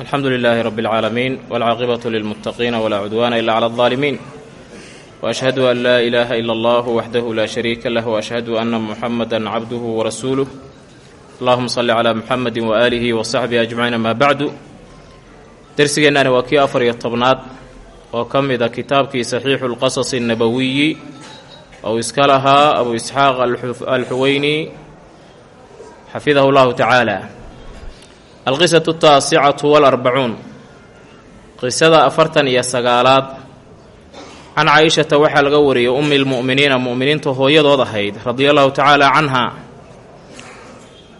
alxamdu lilaahi rabi اlcaalamiin wاlcaaqibatu lilmuttaqiina walaa cudwaana ila cala اlظaalimiin waashhadu an laa ilaaha ila allah waxdahu laa shariika lah waashhadu anna muxamada cabduhu warasuuluh allahuma salli calaa muxamedi waaalihi wasaxbihi ajmaciin amaa bacdu dersigeennaani waa kii afar iyo tobnaad oo ka mid a kitaabkii saxiixu lqasasi annabowiyi ou iska lahaa abu isxaaq alxuweyni xafidahu llahu tacaala alqisatu ataasicatu walarbacuun. Qisada afartan iyo sagaalaad. Can caaishata waxaa laga wariyey ummi lmu'miniina mu'miniinta hooyadood ahayd radia allahu tacaala canha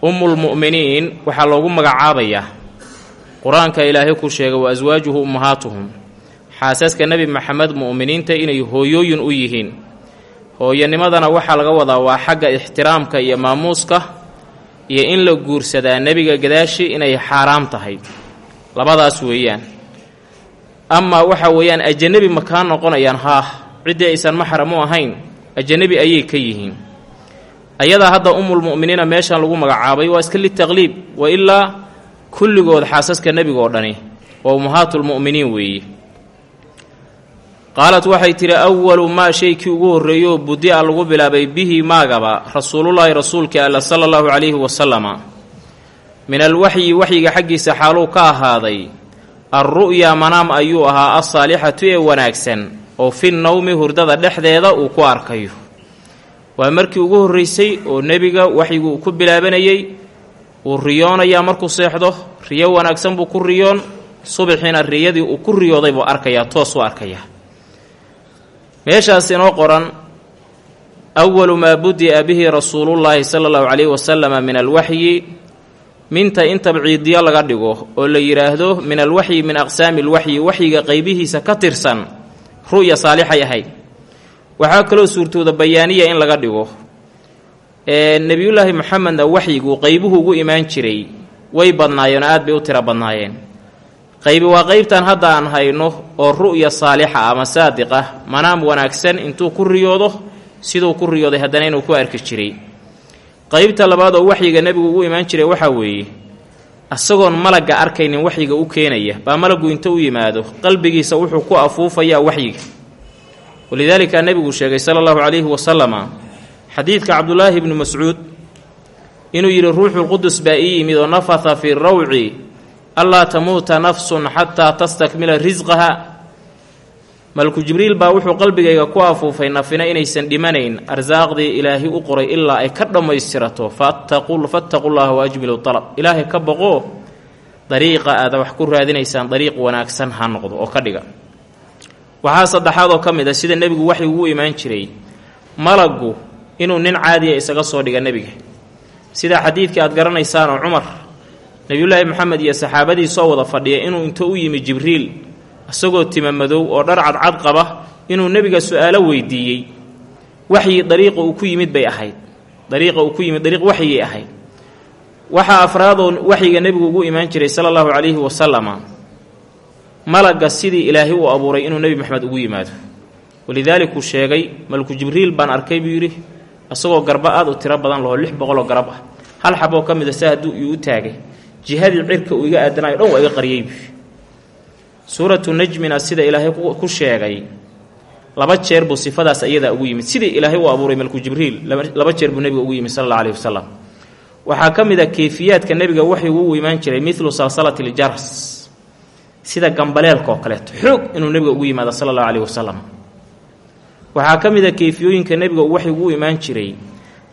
ummulmu'miniin waxaa loogu magacaabayaa. Qur'aanka ilaahay ku sheegay wa aswaajuhu ummahaatuhum. Xaasaska nebi maxamed mu'miniinta inay hooyooyin u yihiin. Hooyanimadana waxaa laga wadaa waa xagga ixtiraamka iyo maamuuska iyo in la guursadaa nebiga gadaashi inay xaaraam tahay. Labadaas weeyaan. Amaa waxa weeyaan ajanebi ma kaa noqonayaan haah ciddii aysan maxram u ahayn ajanebi ayay ka yihiin. Ayadaa hadda umulmu'miniina meeshan lagu magacaabay waa iska litaqliib wa ilaa kulligood xaasaska nebiga oo dhani waa ummahaatulmu'miniin weeye qaalat waxay tidhi awalu maa shaykii ugu horreeyo budi-a lagu bilaabay bihi maagaba rasuulullaahi rasuulka alla sala allahu calayhi wasalama min alwaxyi waxyiga xaggiisa xaaluu ka ahaaday alru'ya manaam ayuu ahaa alsaalixatu ee wanaagsan oo fi nowmi hurdada dhexdeeda uu ku arkayo. Waa markii ugu horraysay oo nebiga waxyigu ku bilaabanayey uu riyoonayaa markuu seexdo riyo wanaagsan buu ku riyoon subaxiina riyadii uu ku riyooday buu arkayaa toos u arkayaa meeshaas inoo qoran awalu maa budi'a bihi rasuulullaahi sala allahu calayhi wasalama min alwaxyi minta in tabciidiyo laga dhigo oo la yidhaahdo min alwaxyi min aqsaami alwaxyi waxyiga qaybihiisa ka tirsan ru'ya saalixay ahayd. Waxaa kaloo suurtooda bayaaniya in laga dhigo nebiyullaahi moxamedna waxyigu qaybuhu ugu imaan jiray way badnaayeen oo aad bay u tiro badnaayeen qaybi waa qaybtan hadda aan hayno oo ru'ya saalixa ama saadiqa manaam wanaagsan intuu ku riyoodo siduu ku riyooday haddana inuu ku arki jiray. Qaybta labaad oo waxyiga nebigu ugu imaan jiray waxaa weeye isagoon malagga arkaynin waxyiga u keenaya baa malaggu inta u yimaado qalbigiisa wuxuu ku afuufayaa waxyiga walidaalika nebigu sheegay sala allahu calayhi wasalama xadiidka cabdulaahi ibnu mascuud inuu yidhi ruuxulqudus baa ii yimid oo nafatha fii rawci allaa tamuuta nafsun xataa tastakmila risqaha malku jibriil baa wuxuu qalbigayga ku afuufay nafina inaysan dhimanayn arsaaqdii ilaahay u qoray ilaa ay ka dhammaystirato fattaqu llaha waajmilu alab ilaahay ka boqoo dariiqa aada wax ku raadinaysaan dariiq wanaagsan ha noqdo oo ka dhiga waxaa saddexaad oo ka mid a sida nebigu waxay ugu imaan jiray malaggu inuu nin caadiya isaga soo dhiga nebiga sida xadiidkii aad garanaysaanoo cumar nebiyullaahi moxamed iyo saxaabadiisoo wada fadhiya inuu inta u yimi jibriil isagoo tima madow oo dhar cadcad qaba inuu nebiga su'aalo weydiiyey. Waxyi dariiqa uu ku yimid bay ahayd. Dariiqa uu ku yimid dariiq waxyigay ahayd. Waxaa afraadoo waxyiga nebigu ugu imaan jiray sala allahu calayhi wasalama malagga sidii ilaahay uu abuuray inuu nebi moxamed ugu yimaado. Walidaaliku sheegay malku jibriil baan arkay buu yidhi isagoo garba aad u tiro badan lahoo lix boqoloo garab ah. Hal xaboo ka mid a sa hadduu iu taagay jihadii cirka uu iga aadanayo dhan iga qariyeybu suuratu najmina sida ilaahay ku sheegay laba jeer buu sifadaas iyadaa ugu yimid. Sidii ilaahay u abuuray malku jibriil laba jeer buu nebiga ugu yimid sala alla aleyhi wasalam waxaa ka mid a keyfiyaadka nebiga imaan jiray midlu salsalati ljaras sida gambaleelka oo kaleeto. Xoog inuu nebiga ugu yimaado sala allahu aleyhi wasalam waxaa ka mid a ugu imaan jiray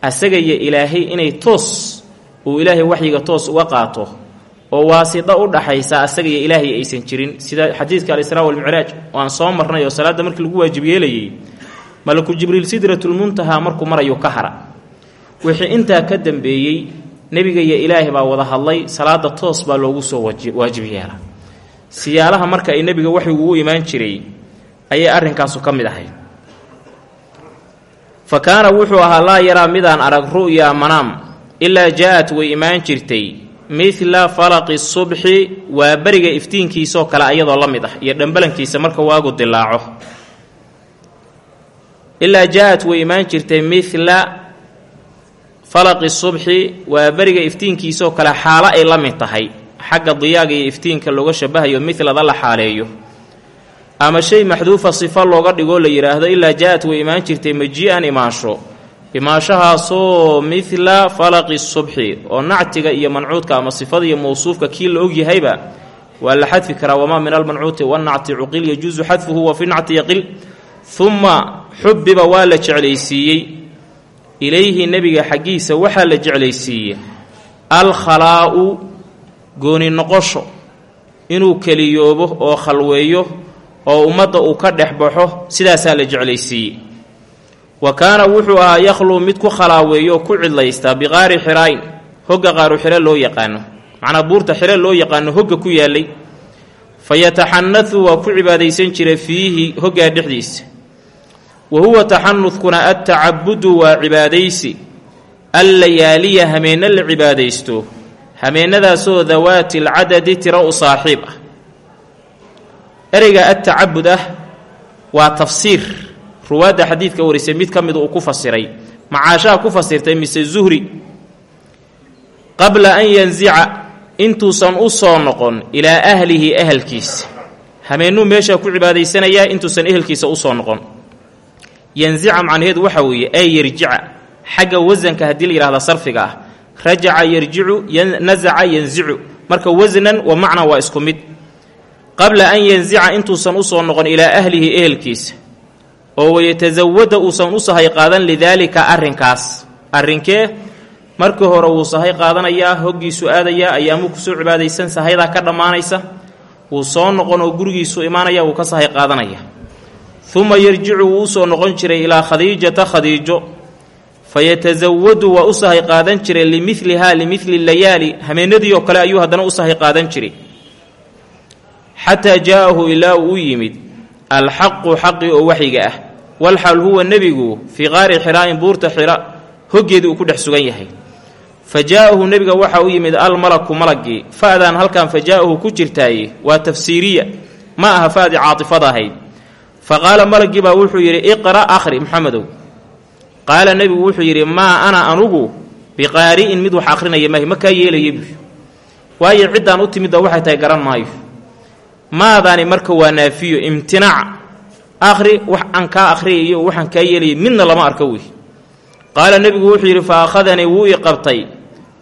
asaga iyo ilaahay inay toos uu ilaahay waxyiga toos uga qaato oo waasida u dhaxaysa asaga iyo ilaahay aysan jirin. Sida xadiidka alisraa walmicraaj oo aan soo marnay oo salaadda markii lagu waajib yeelayey malaku jibriil sidratulmuntahaa markuu marayuu ka hara. Wixii intaa ka dambeeyey nebiga iyo ilaahay baa wada hadlay salaada toos baa loogu soo waajib yeela. Siyaalaha marka ay nebiga waxyigu u imaan jiray ayay arrinkaasu ka mid ahayd. Fa kaana wuxuu ahaa laa yaraa midaan arag ru'ya manaam ilaa jaa-at way imaan jirtay midla falaqi subxi waa beriga iftiinkiisaoo kale ayadoo la mid ah iyo dhambalankiisa marka waagu dilaaco. Ilaa jaa-at way imaan jirtay midla falaqi subxi waa beriga iftiinkiisaoo kale xaalo ay la mid tahay. Xagga diyaaga iyo iftiinka looga shabahayo midlada la xaaleeyo. Ama shay maxduufa sifo looga dhigoo la yidhaahdo ilaa jaa-at way imaan jirtay maji-an imaansho imaanshahaasoo midla falaqi subxi oo nactiga iyo mancuudka ama sifada iyo mawsuufka kii la ogyahayba waa la xadfi karaa wamaa min almancuuti wanacti cuqil yajuusu xadfuhu wa fi nacti yaqil. Humma xubiba waa la jeclaysiiyey. Ilayhi nebiga xaggiisa waxaa la jeclaysiiyey. Alkhalaa'u gooni noqosho. Inuu keliyoobo oo khalweeyo oo ummadda uu ka dhex baxo sidaasaa la jeclaysiiyey wa kaana wuxuu ahaa yakhluu mid ku khalaaweeyo ku cidlaystaa biqaari xiraayn hogga qaaru xire loo yaqaano. Macnaa buurta xire loo yaqaano hogga ku yaallay. Fa yataxanathu waa ku cibaadaysan jira fiihi hoggaa dhexdiisa wa huwa taxanudkuna adtacabudu waa cibaadaysi. Allayaaliya hameenno la cibaadaysto. Hameennadaasoo dawaati alcadadi tiro u saaxiib ah. Ereyga adtacabud ah waa tafsiir ruwaadda xadiidka warisay mid ka mida uu ku fasiray macaashaha ku fasirtay mise zuhri qabla an yanzica intuusan u soo noqon ilaa ahlihi ahalkiisa hameennuu meeshaa ku cibaadaysanayaa intuusan ehelkiisa u soo noqon. Yanzica macnaheedu waxaa weeye ay yarjica xagga wasanka haddii la yidhahda sarfiga ah rajaca yarjicu nasaca yanzicu marka wasnan wa macna waa isku mid. Qabla an yanzica intuusan u soo noqon ilaa ahlihi ehelkiisa oo wayatasawada uusan u sahay qaadan lidaalika arrinkaas. Arrinkee markii hore wuu sahay qaadanayaa hoggiisu aadayaa ayaamuu ku soo cibaadaysan sahaydaa ka dhammaanaysa. Wuu soo noqon oo gurigiisu imaanaya wuu ka sahay qaadanaya. Uma yarjicu wuu u soo noqon jiray ilaa khadiijata khadiijo. Fayatasawadu waa u sahay qaadan jiray limilihaa limili layaali. Hameennadii oo kale ayuu haddana u sahay qaadan jiray. Xataa jaa-ahu ilaa uu u yimid alxaqu xaqi oo waxyiga ah walxal huwa nebigu fii qaari xiraa'in buurta xira hoggeedii uu ku dhex sugan yahay. Fa jaa-ahu nebiga waxa u yimid almalaku malagii fa-daan halkan fa jaa-ahu ku jirtaaye waa tafsiiriya. Ma aha fa-dii caatifada ahayd. Fa qaala malagii baa wuxuu yidhi iqra' akhri maxamedow qaala nebigu wuxuu yidhi maa ana anugu biqaari'in mid wax akhrinaya maahi ma kaa yeelaya bu waayo ciddaan u timidda waxay tahay garan maayo. Maadaani marka waa naafiyo imtinaac akhri wax aan kaa akhriyayo waxaan kaa yeelaya midna lama arko wey qaala nebigu wuxuu yidhi fa wuu i qabtay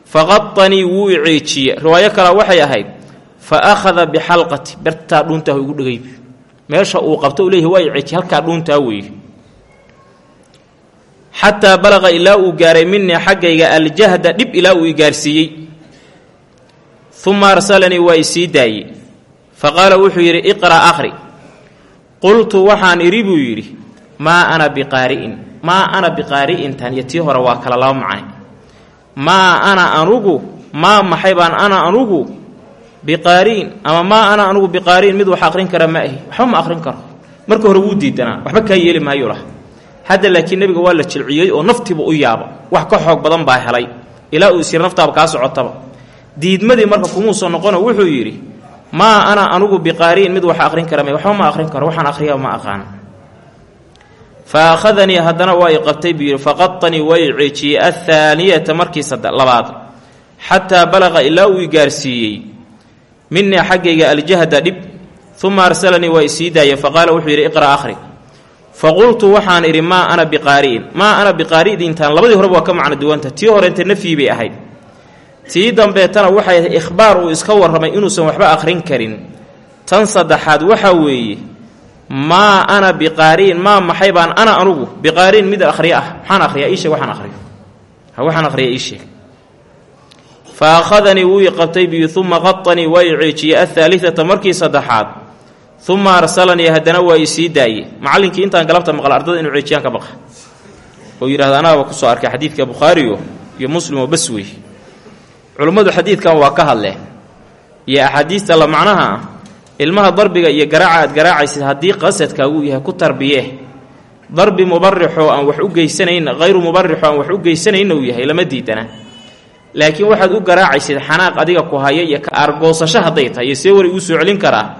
faqadanii wuu i ceejiye riwaayo kalea waxay ahayd fa akhada bixalqati bertaa dhuuntaah igu dhegay meesha uu qabto u leeyahy waa i ceejiye halkaa dhuuntaa weeye xataa balaqa ilaa uu gaaray minii xaggayga aljahda dhib ilaa uu i gaarsiiyey. Uma arsalanii waa i sii daayey. Fa wuxuu yidhi iqra' akhri qultu waxaan idhi buu yidhi maa ana biqaari'in maa ana biqaari'in tan tii hore waa kala laba macne maa ana anugu maa maxay baan ana anugu biqaari'in ama maa ana anugu biqaari'in mid wax aqrin kara ma ahi. Waxba ma aqrin karo. Marka hore wuu diidanaa waxba kaa yeeli maayo lah. Hadda laakiin nebiga waa la jilciyey oo naftiiba u yaaba wax ka xoog badan baa helay. Ilaa uu isyir naftaaba kaa socotaba. Diidmadii marka kumuuso noqono wuxuu yidhi maa ana anugu biqaari'in mid wax aqrin kara waxba ma aqrin karo waxaan aqriyaa ma aqaan. Fa akhadanii haddana waa i qabtay buu yidhi faqadanii waa i ceejiyey athaaniyata markii labaad. Xataa balaqa ilaa uu i gaarsiiyey. Minii xaggayga aljahda dhib uma arsalanii waa i sii daayey faqaala wuxuu yidhi iqra' akhri. Faqultu waxaan idhi maa ana biqaari'in maa ana biqaari'diintaan labadii horeba waa ka macno duwanta tii horeenta nafyi bay ahayd tii dambeetana waxay ahayd ikhbaar uu iska warramay inuusan waxba akhrin karin. Tan saddexaad waxaa weeye maa ana biqaari'in maa maxay baan ana anugu biqaari'in mid akhriya ah maxaan akhriyaa ii sheeg waxaan akhriyo. Ha waxaan akhriyaa ii sheeg fa akhadanii wuu i qabtay biyu uma qadanii waa i ceejiyey markii saddexaad uma arsalanii haddana waa i sii daaye. Macallinkii intaan galabta maqla ardada inuu ceejiyaan ka baqa. Oo yidhahda anaaba ku soo arkay xadiidka bukhaariyo iyo muslim oo bas wey culummadu xadiidkan waa ka hadleen iyo axaadiista la macnaha ah ilmaha darbiga iyo garaaca aad garaacaysid haddii qasadkaagu yahay ku tarbiye. Darbi mubarixoo aan wax u geysanayn hayru mubarixoo aan wax u geysanayn uu yahay lama diidana. Laakiin waxaad u garaacaysid xanaaq adiga ku haya iyo ka aargoosasho hadday tahay iyo see wari uu soo celin karaa.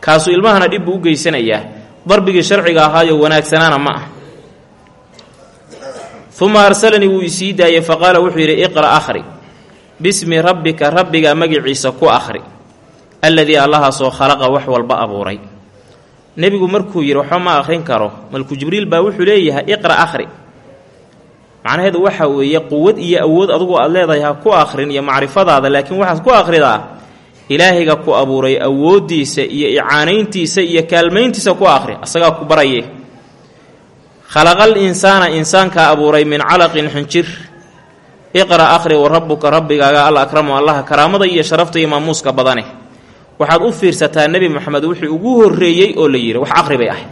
Kaasuu ilmahana dhib u geysanayaa darbigii sharciga ahaayo wanaagsanaana ma ah. Uma arsalanii wuu isii daayey faqaala wuxuu yidhi iqra' akhri bismi rabbika rabbiga magiciisa ku akhri alladii allahaasoo khalaqa wax walba abuuray. Nebigu markuu yidhi waxba ma akhrin karo. Malku jibriil baa wuxuu leeyahay iqra akhri. Macnaheedu waxa weeye quwad iyo awood adugu aad leedahay ha ku akhrin iyo macrifadaada laakiin waxaad ku akhridaa. Ilaahayga ku abuuray awooddiisa iyo icaanayntiisa iyo kaalmayntiisa ku akhri asagaa ku baraye khalaqal insaana insaankaa abuuray min calaqin xinjir iqra akhri wa rabbuka rabbigaaga al akramu allaha karaamada iyo sharafta iyo maamuuska badane. Waxaad u fiirsataa nebi moxamed wuxuu ugu horreeyey oo la yidhi wax aqri bay ahay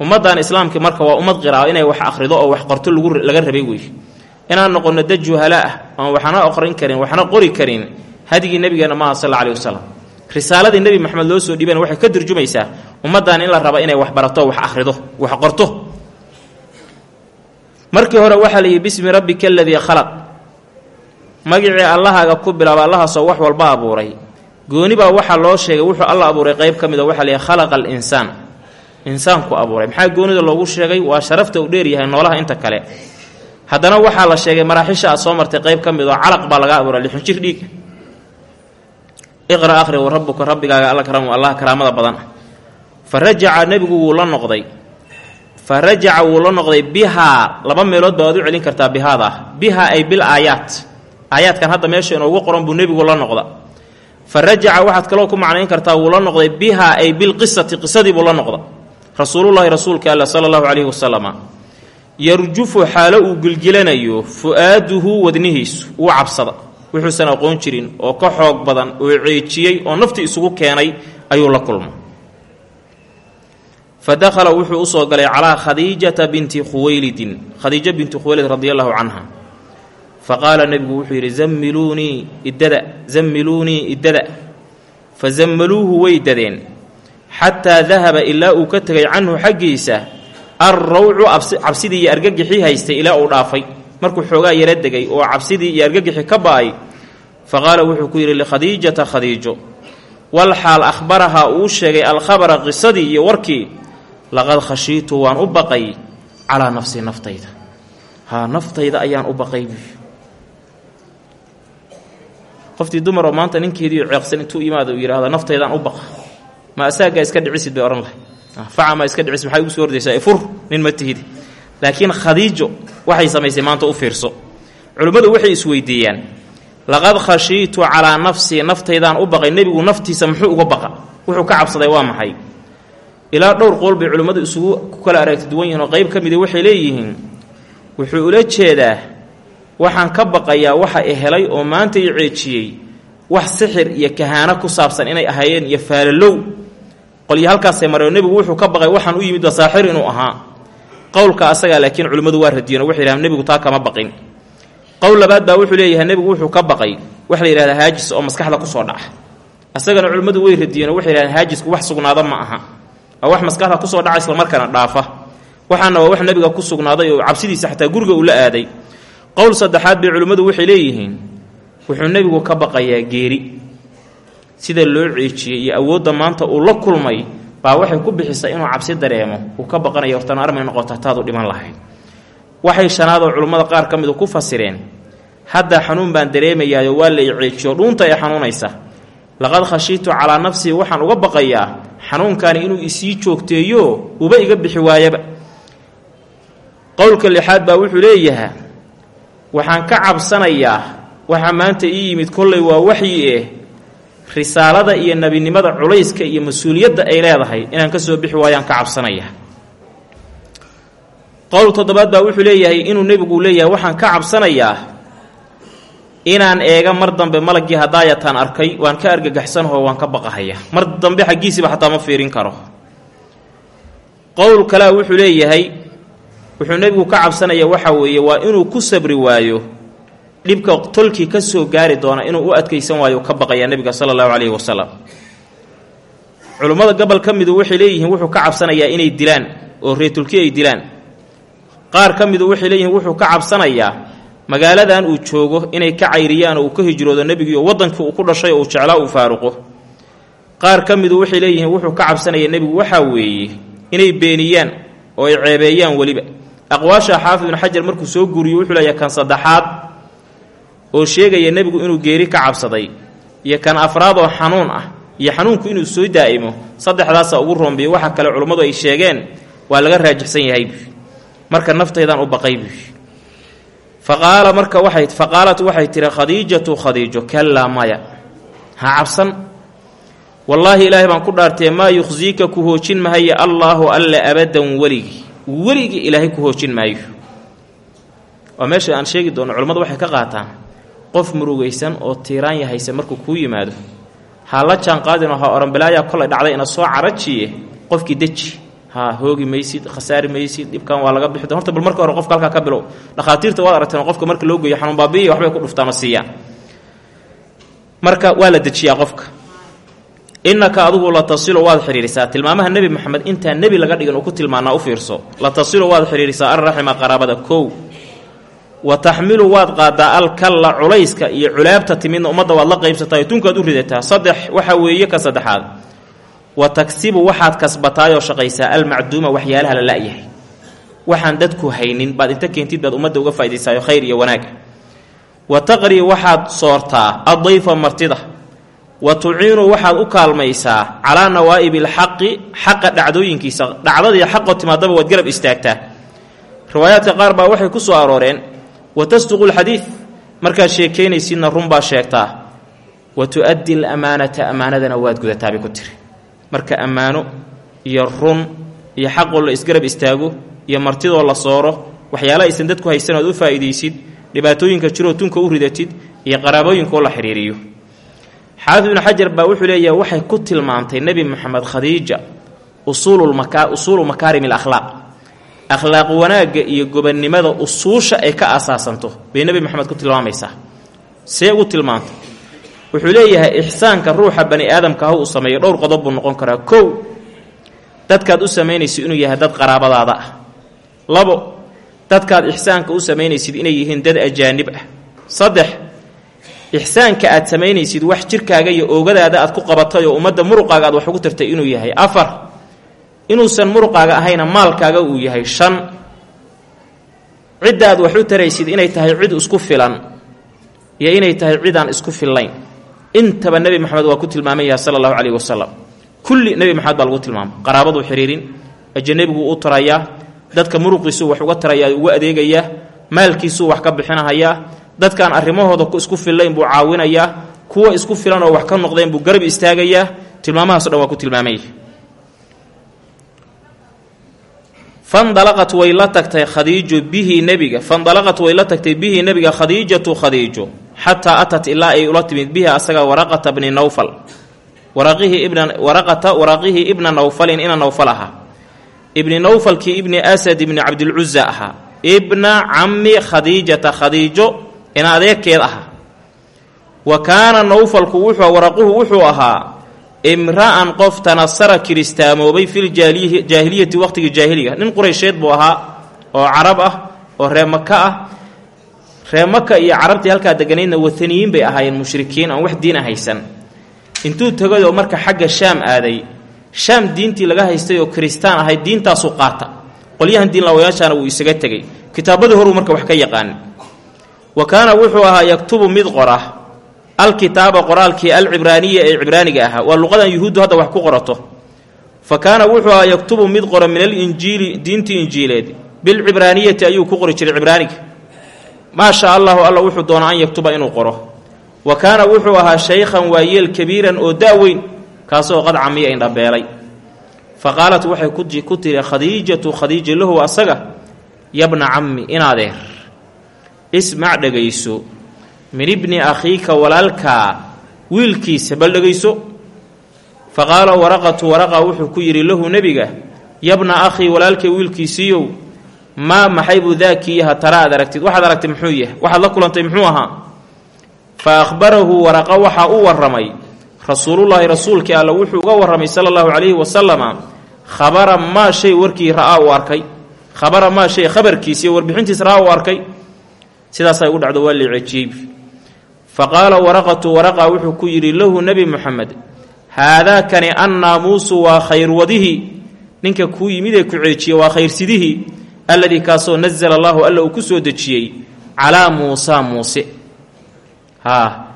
ummaddan islaamkii marka waa ummad qiraao inay wax akhrido oo wax qorto laga rabay wey. Inaan noqonno dad juhala ah oon waxna aqrin karin waxna qori karin hadigii nebigeena maaha sal alla alih wasalam risaaladii nebi moxamed loo soo dhiibana waxay ka turjumaysaa ummaddan in la raba inay wax barato wax akhrido wax qorto. Markii hore waxaa la yidhi bismi rabbika aladii khalaq magicii allahaaga ku bilaaba allahaasoo wax walba abuuray. Gooni baa waxaa loo sheegay wuxuu alla abuuray qayb ka mid a waxa la yidhi khalaqa al insaan. Insaanku abuuray. Maxaa goonida loogu sheegay? Waa sharafta uu dheeryahay noolaha inta kale. Haddana waxaa la sheegay maraaxisha aad soo martay qayb ka mid oo calaq baa laga abuuray lixunjir dhiig. Iqra akhri wa rabbuka rabbigaaga alla karamu allah karaamada badan. Fa nebigu wuu la noqday. Fa rajaca wuu la noqday bihaa laba meelood baa waad u celin kartaa bihaada. Bihaa ay bil aayaat aayaadkan hadda meesha inoogu qoran buu nebigu la noqda fa rajaca waxaad kaloo ku macnayn kartaa wuu la noqday bihaa ay bilqisati qisadii buu la noqda rasuulullaahi rasuulka alla sala allahu calayhi wasalama yarjufu xaalo uu gilgilanayo fu-aaduhu wadnihiisu wuu cabsada. Wuxuusan aqoon jirin oo ka xoog badan oo ceejiyey oo nafti isugu keenay ayuu la kulma fa dakhala wuxuu u soo galay calaa khadiijata binti khuwaylidin. Khadiijo binti khuwaylid radi allahu canha fa qaala nebigu wuxuu yidhi zammiluunii iddada zammiluunii iddada fa zammaluuhu way dadeen xataa dahaba ilaa uu ka tegay canhu xaggiisa alrawcu cabsidii iyo argagixii haystay ilaa uu dhaafay markuu xoogaa yara degay oo cabsidii iyo argagixii ka ba'ay fa qaala wuxuu ku yidhi likhadiijata khadiijo wal xaal akhbarahaa uu sheegay alkhabara qisadii iyo warkii laqad khashiitu waan u baqay calaa nafsii naftayda haa naftayda ayaan u baqay qoftii dumar oo maanta ninkeediiu ceeqsan intuu imaada uu yidhahdo naftaydaan u baqa ma asaagaa iska dhicisid bay odhan lahay faca ma iska dhicis maxay ugu soo ordaysaa fur nin ma tihidi. Laakiin khadiijo waxay samaysay maanta u fiirso. Culimmadu waxay isweydiiyaan laqad khashiitu calaa nafsii naftaydaan u baqay nebigu naftiisa muxuu uga baqa? Wuxuu ka cabsaday waa maxay? Ilaa dhowr qool bay culimmadu isugu ku kala aragti duwan yihiin oo qayb ka mida waxay leeyihiin wuxuu ula jeedaa waxaan ka baqayaa waxa i helay oo maanta i ceejiyey wax sixir iyo kahaano ku saabsan inay ahaayeen iyo faalalow. Qolyo halkaasay mareo nebigu wuxuu ka baqay waxaan u yimid saaxir inuu ahaa. Qowlka asagaa laakiin culimmadu waa radiyeen oo waxay nebigu taa kama baqin. Qowl labaad baa wuxuu leeyahay nebigu wuxuu ka baqay. Waxa la yidhahdaa haajis oo maskaxda ku soo dhaca. Asagana culimmadu way radiyeen oo waxay yidhahdeen haajisku wax sugnaada ma aha. Waa wax maskaxda ku soo dhaca islamarkaana dhaafa. Waxaana waa wax nebiga ku sugnaaday oo cabsidiisa xataa guriga uu la aaday qowl saddexaad bay culimmadu waxay leeyihiin. Wuxuu nebigu ka baqayaa geeri. Sida loo ceejiyey iyo awoodda maanta uu la kulmay baa waxay ku bixisaa inuu cabsi dareemo. Uu ka baqanayo hortana armay noqota taadu dhiman lahayd. Waxay shanaadoo culimmada qaar ka midu ku fasireen hadda xanuun baan dareemayaayo waa la i ceejiyo dhuunta ee xanuunaysa. Laqad khashiitu calaa nafsii waxaan uga baqayaa xanuunkaani inuu isii joogteeyo uba iga bixi waayaba. Qowlka lixaad baa wuxuu leeyahaa waxaan ka cabsanayaa waxaa maanta ii yimid kollay waa waxyi eh risaalada iyo nebinimada culayska iyo mas'uuliyadda ay leedahay inaan ka soo bixi waayaan ka cabsanaya. Qowl toddobaad baa wuxuu leeyahay inuu nebigu leeyahay waxaan ka cabsanayaa inaan eega mar dambe malaggii hadaayataan arkay waan ka argagaxsanahoo waan ka baqahaya. Mar dambe xaggiisiiba xataa ma fiirin karo. Qowl kalea wuxuu leeyahay wuxuu nebigu ka cabsanaya waxa weeye waa inuu ku sabri waayo dhibka tolkii ka soo gaari doona inuu u adkaysan waayo ka baqaya nebiga sala allahu calayhi wasalam culummada gobol ka midu waxay leeyihiin wuxuu ka cabsanayaa inay dilaan oo reetulki ay dilaan. Qaar ka midu waxay leeyihiin wuxuu ka cabsanayaa magaaladan uu joogo inay ka cayriyaan oo uu ka hijroodo nebigiiyo waddankii uu ku dhashay uu jeclaa uu faaruqo. Qaar ka midu waxay leeyihiin wuxuu ka cabsanaya nebigu waxaa weeye inay beeniyaan oo ay ceebeeyaan weliba aqwaasha xaafid ibnu xajar markuu soo guuriyo wuxuu leeyahay kan saddexaad oo sheegaya nebigu inuu geeri ka cabsaday iyo kan afraadoo xanuun ah iyo xanuunku inuu soo daa'imo saddexdaasa ugu roombiya waxa kale culummadu ay sheegeen waa laga raajixsan yahay marka naftaydaan u baqay buy fa qaala marka waxay fa qaalat waxay tihi khadiijatu khadiijo kallaa maya ha cabsan? Wallaahi ilaahay baan ku dhaartee maa yukhsiika ku hoojin mahaya allaahu alle abadan weligii weligii ilaahay ku hoojin maayo. Waa meesha aan sheegi doono culimmadu waxay ka qaataan qof murugaysan oo tiiraan yahayse markuu kuu yimaado ha la jaanqaadinoo ha ohan balaayaa kolay dhacday ina soo carajiye qofkii deji ha hoogi maysid khasaari maysid dhibkan waa laga bixi horta bal marka hore qofka halkaa ka bilow dhakhaatiirta waad aragteen qofka marka loo geeyo xanuun baabiiya waxbay ku dhuftaama siiyaan marka waa la dejiyaa qofka innaka adugu la tasilu waad xidhiirisaa tilmaamaha nebi moxamed intaan nebi laga dhigin uu ku tilmaanaa u fiirso. La tasilu waad xidhiirisaa alraxima qaraabada kow. Wa taxmilu waad qaadaa alkalla culayska iyo culaabta timidna ummadda waad la qaybsataa tunkaad u ridataa saddex waxa weeye ka saddexaad. Wa tagsibu waxaad kasbataayoo shaqaysaa almacduuma waxyaalaha la la'yahay. Waxaan dadku haynin baad inta keentid baad ummadda uga faa'idaysaayo khayr iyo wanaag. Wa taqrii waxaad soortaa addayfa martida wa tuciinu waxaad u kaalmaysaa calaa nawaa'ibi alxaqi xaqa dhacdooyinkiisa dhacdadii xaqoo timaadaba waad garab istaagtaa. Riwaayaadka qaar baa waxay ku soo arooreen wa tasduqu lxadiid markaad sheekaynaysidna runbaa sheegtaa wa tu'addi alamaanata ammaanadana waad gudataabay ku tiri. Marka ammaano iyo run iyo xaqoo la isgarab istaago iyo martidoo la sooro waxyaala aysan dadku haysan oad u faa'iidaysid dhibaatooyinka jiroo tunka u ridatid iyo qaraabooyinkaoo la xidhiiriyo xaafid ibnu xajar baa wuxuu leeyahay waxay ku tilmaantay nebi moxamed khadiija usuulu makaarim alakhlaaq. Akhlaaq wanaagga iyo gobannimada usuusha ay ka asaasanto bay nebi moxamed ku tilmaamaysaa. See ugu tilmaantay. Wuxuu leeyahay ixsaanka ruuxa bani aadamka ha uu sameeyo dhowr qodob buu noqon karaa. Kow dadkaad u samaynaysid inuu yahay dad qaraabadaada ah. Labo dadkaad ixsaanka u samaynaysid inay yihiin dad ajaanib ah. Saddex ixsaanka aad samaynaysid wax jirkaaga iyo oogadaada aad ku qabatay oo ummadda muruqaaga aad wax ugu tartay inuu yahay. Afar inuusan muruqaaga ahayna maalkaaga uu yahay. Shan cidda wax u taraysid inay tahay cid isku filan iyo inay tahay cid aan isku fillayn. Intaba nebi moxamed waa ku tilmaaman yahay sala allahu caleyhi wasalam kulli nebi moxamed baa lagu tilmaamay. Qaraabaduu xidhiirin ajanebiguu u tarayaa dadka muruqiisuu wax uga tarayaa ugu adeegayaa maalkiisuu wax ka bixinahayaa dadkaan arrimahooda isku fillayn buu caawinayaa kuwa isku filan oo wax ka noqdeen buu garab istaagayaa tilmaamahaaso dhan waa ku tilmaamaya fandalaqat way la tagtay khadiijo bihi nebiga fandalaqat way la tagtay bihi nebiga khadiijatu khadiijo xataa atat ilaa ay ula timid bihi asaga waraqata bni nawfal. Waraqihii ibna waraqata waraqihii ibna nawfalin ina nawfal ahaa ibni nawfalkii ibni asad ibni cabdilcuza ahaa ibna cammi khadiijata khadiijo ina adeerkeed ahaa. Wa kaana nawfalku wuxuu waraquhu wuxuu ahaa imra'an qof tanasara kiristaamoobay fil jaahiliyati waqtigii jaahiliga. Nin quraysheed buu ahaa oo carab ah oo ree maka ah. Ree maka iyo carabtii halkaa deganaydna wataniyiin bay ahaayeen mushrikiin aan wax diina haysan intuu tegayoo marka xagga shaam aaday shaam diintii laga haystay oo kiristaan ahayd diintaasu qaata. Qolyahan diinlawayaashaana wuu isaga tegey kitaabadii horuu marka wax ka yaqaana wa kaana wuxuu ahaa yaktubu mid qora alkitaaba qoraalkii alcibraaniya ee cibraaniga ahaa. Waa luqadan yuhuuddu hadda wax ku qorato. Fa kaana wuxuu ahaa yaktubu mid qora min alinjiili diintii injiileed. Bilcibraaniyati ayuu ku qori jiray cibraaniga. Maa shaa allahu alla wuxuu doonaa an yaktuba inuu qoro. Wa kaana wuxuu ahaa shaykhan waayeel kabiiran oo da'weyn kaasoo qad camiya indhabeelay fa qaalat waxay ku tiri khadiijatu khadiija lahu asaga yabna cammi inadeer ismac dhegayso min ibni akhiika walaalkaa wiilkiisa bal dhegayso. Fa qaala waraqatu waraqa wuxuu ku yidhi lahu nebiga yabna akhii walaalkay wiilkiisiiyow maa maxay buu daakii yaha tara aad aragtid? Waxaad aragtay muxuu yahay waxaad la kulantay muxuu ahaa? Fa akhbarahu waraqa waxaa u warramay. Rasuulullaahi rasuulkii alla wuxuu uga warramay sala allahu calayhi wasalama khabara maa shay warkii ra'aa uu arkay. Khabara maa shay khabarkiis iyo warbixintiis ra'aa uu arkay sidaasay ugu dhacdo waa licejiib fa qaala waraqatu waraqa wuxuu ku yidhi lahu nebi moxamed haadaakani annaamuusu waa khayrwadihii ninka kuu yimid ee ku ceejiye waa khayrsidihii alladii kaasoo nazala allaahu alla uu ku soo dejiyey calaa muusaa muuse. Haa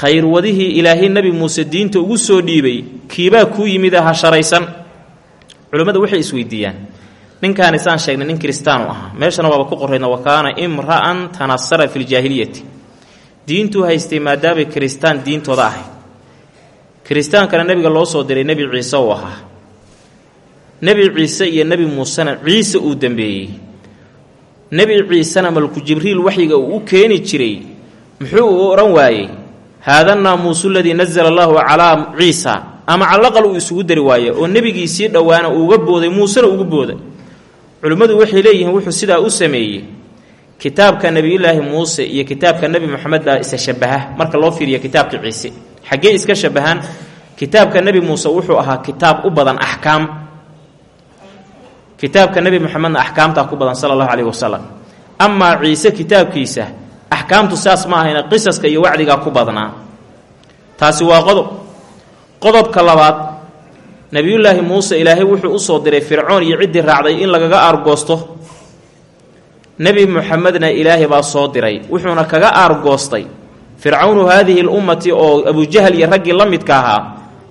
khayrwadihii ilaahay nebi muuse diinta ugu soo dhiibay kiibaa kuu yimid aha sharaysan. Culimmadu waxay isweydiiyaan ninkaani saan sheegnay nin kiristaanu ahaa. Meeshana waaba ku qorraydna wa kaana imra'an tanasara fi ljaahiliyati diintuu haystay maadaamay kiristaan diintooda ahayd. Kiristaankana nebiga loo soo diray nebi ciise uu ahaa. Nebi ciise iyo nebi muusena ciise uu dembeeyey nebi ciisena malku jibriil waxyiga uu u keeni jiray muxuu u odhan waayey haada naamuusu ladii nazala allahu calaa ciisa ama calaqal uu isugu dari waaye oo nebigiisii dhowaana uuga booday muusena ugu booday culimmadu waxay leeyihiin wuxuu sidaa u sameeyey kitaabka nebiyulaahi muuse iyo kitaabka nebi moxamed baa isa shabaha marka loo fiiriya kitaabka ciise xaggee iska shabahaan kitaabka nebi muuse wuxuu ahaa kitaab u badan axkaam. Kitaabka nebi moxamedna axkaamtaa ku badan sala allahu caleyhi wasalam amaa ciise kitaabkiisa axkaamtu saas ma ahayna qisaska iyo wacdigaa ku badnaa. Taasi waa qodob. Qodobka labaad nebiyullaahi muuse ilaahay wuxuu u soo diray fircoon iyo ciddii raacday in lagaga aargoosto. Nebi moxamedna ilaahay baa soo diray wuxuuna kaga aargoostay. Fircawnu haadihi lummati oo abujahal iyo raggii la midka ahaa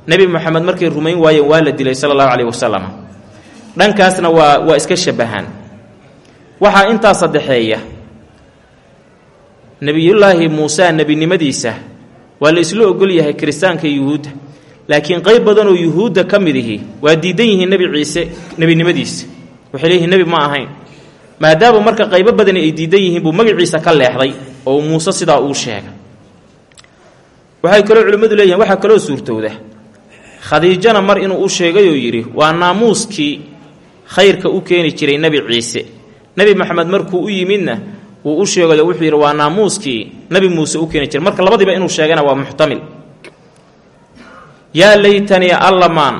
nebi moxamed markay rumayn waayeen waa la dilay sala allahu caleyhi wasalam dhankaasna waa waa iska shabahaan. Waxaa intaa saddexeeya. Nebiyullaahi muuse nebinimadiisa waa la isla ogol yahay kiristaanka yuhuudda laakiin qayb badan oo yuhuudda ka mid ihi waa diidan yihiin nebi ciise nebinimadiisa waxay leeyihiin nebi ma ahayn. Maadaama marka qaybo badani ay diidan yihiin buu magaciisa ka leexday oo muuse sidaa uu sheegay. Waxay kaloo culimmadu leeyihiin waxaa kaloo suurtowda. Khadiijana mar inuu u sheegayoo yidhi waa naamuuskii khayrka u keeni jiray nebi ciise nebi maxamed markuu u yimidna wuu u sheegayo wuxuu yidhi waa naamuuskii nebi muuse u keeni jiray. Marka labadiiba inuu sheegana waa muxtamil yaa laytanii allamaan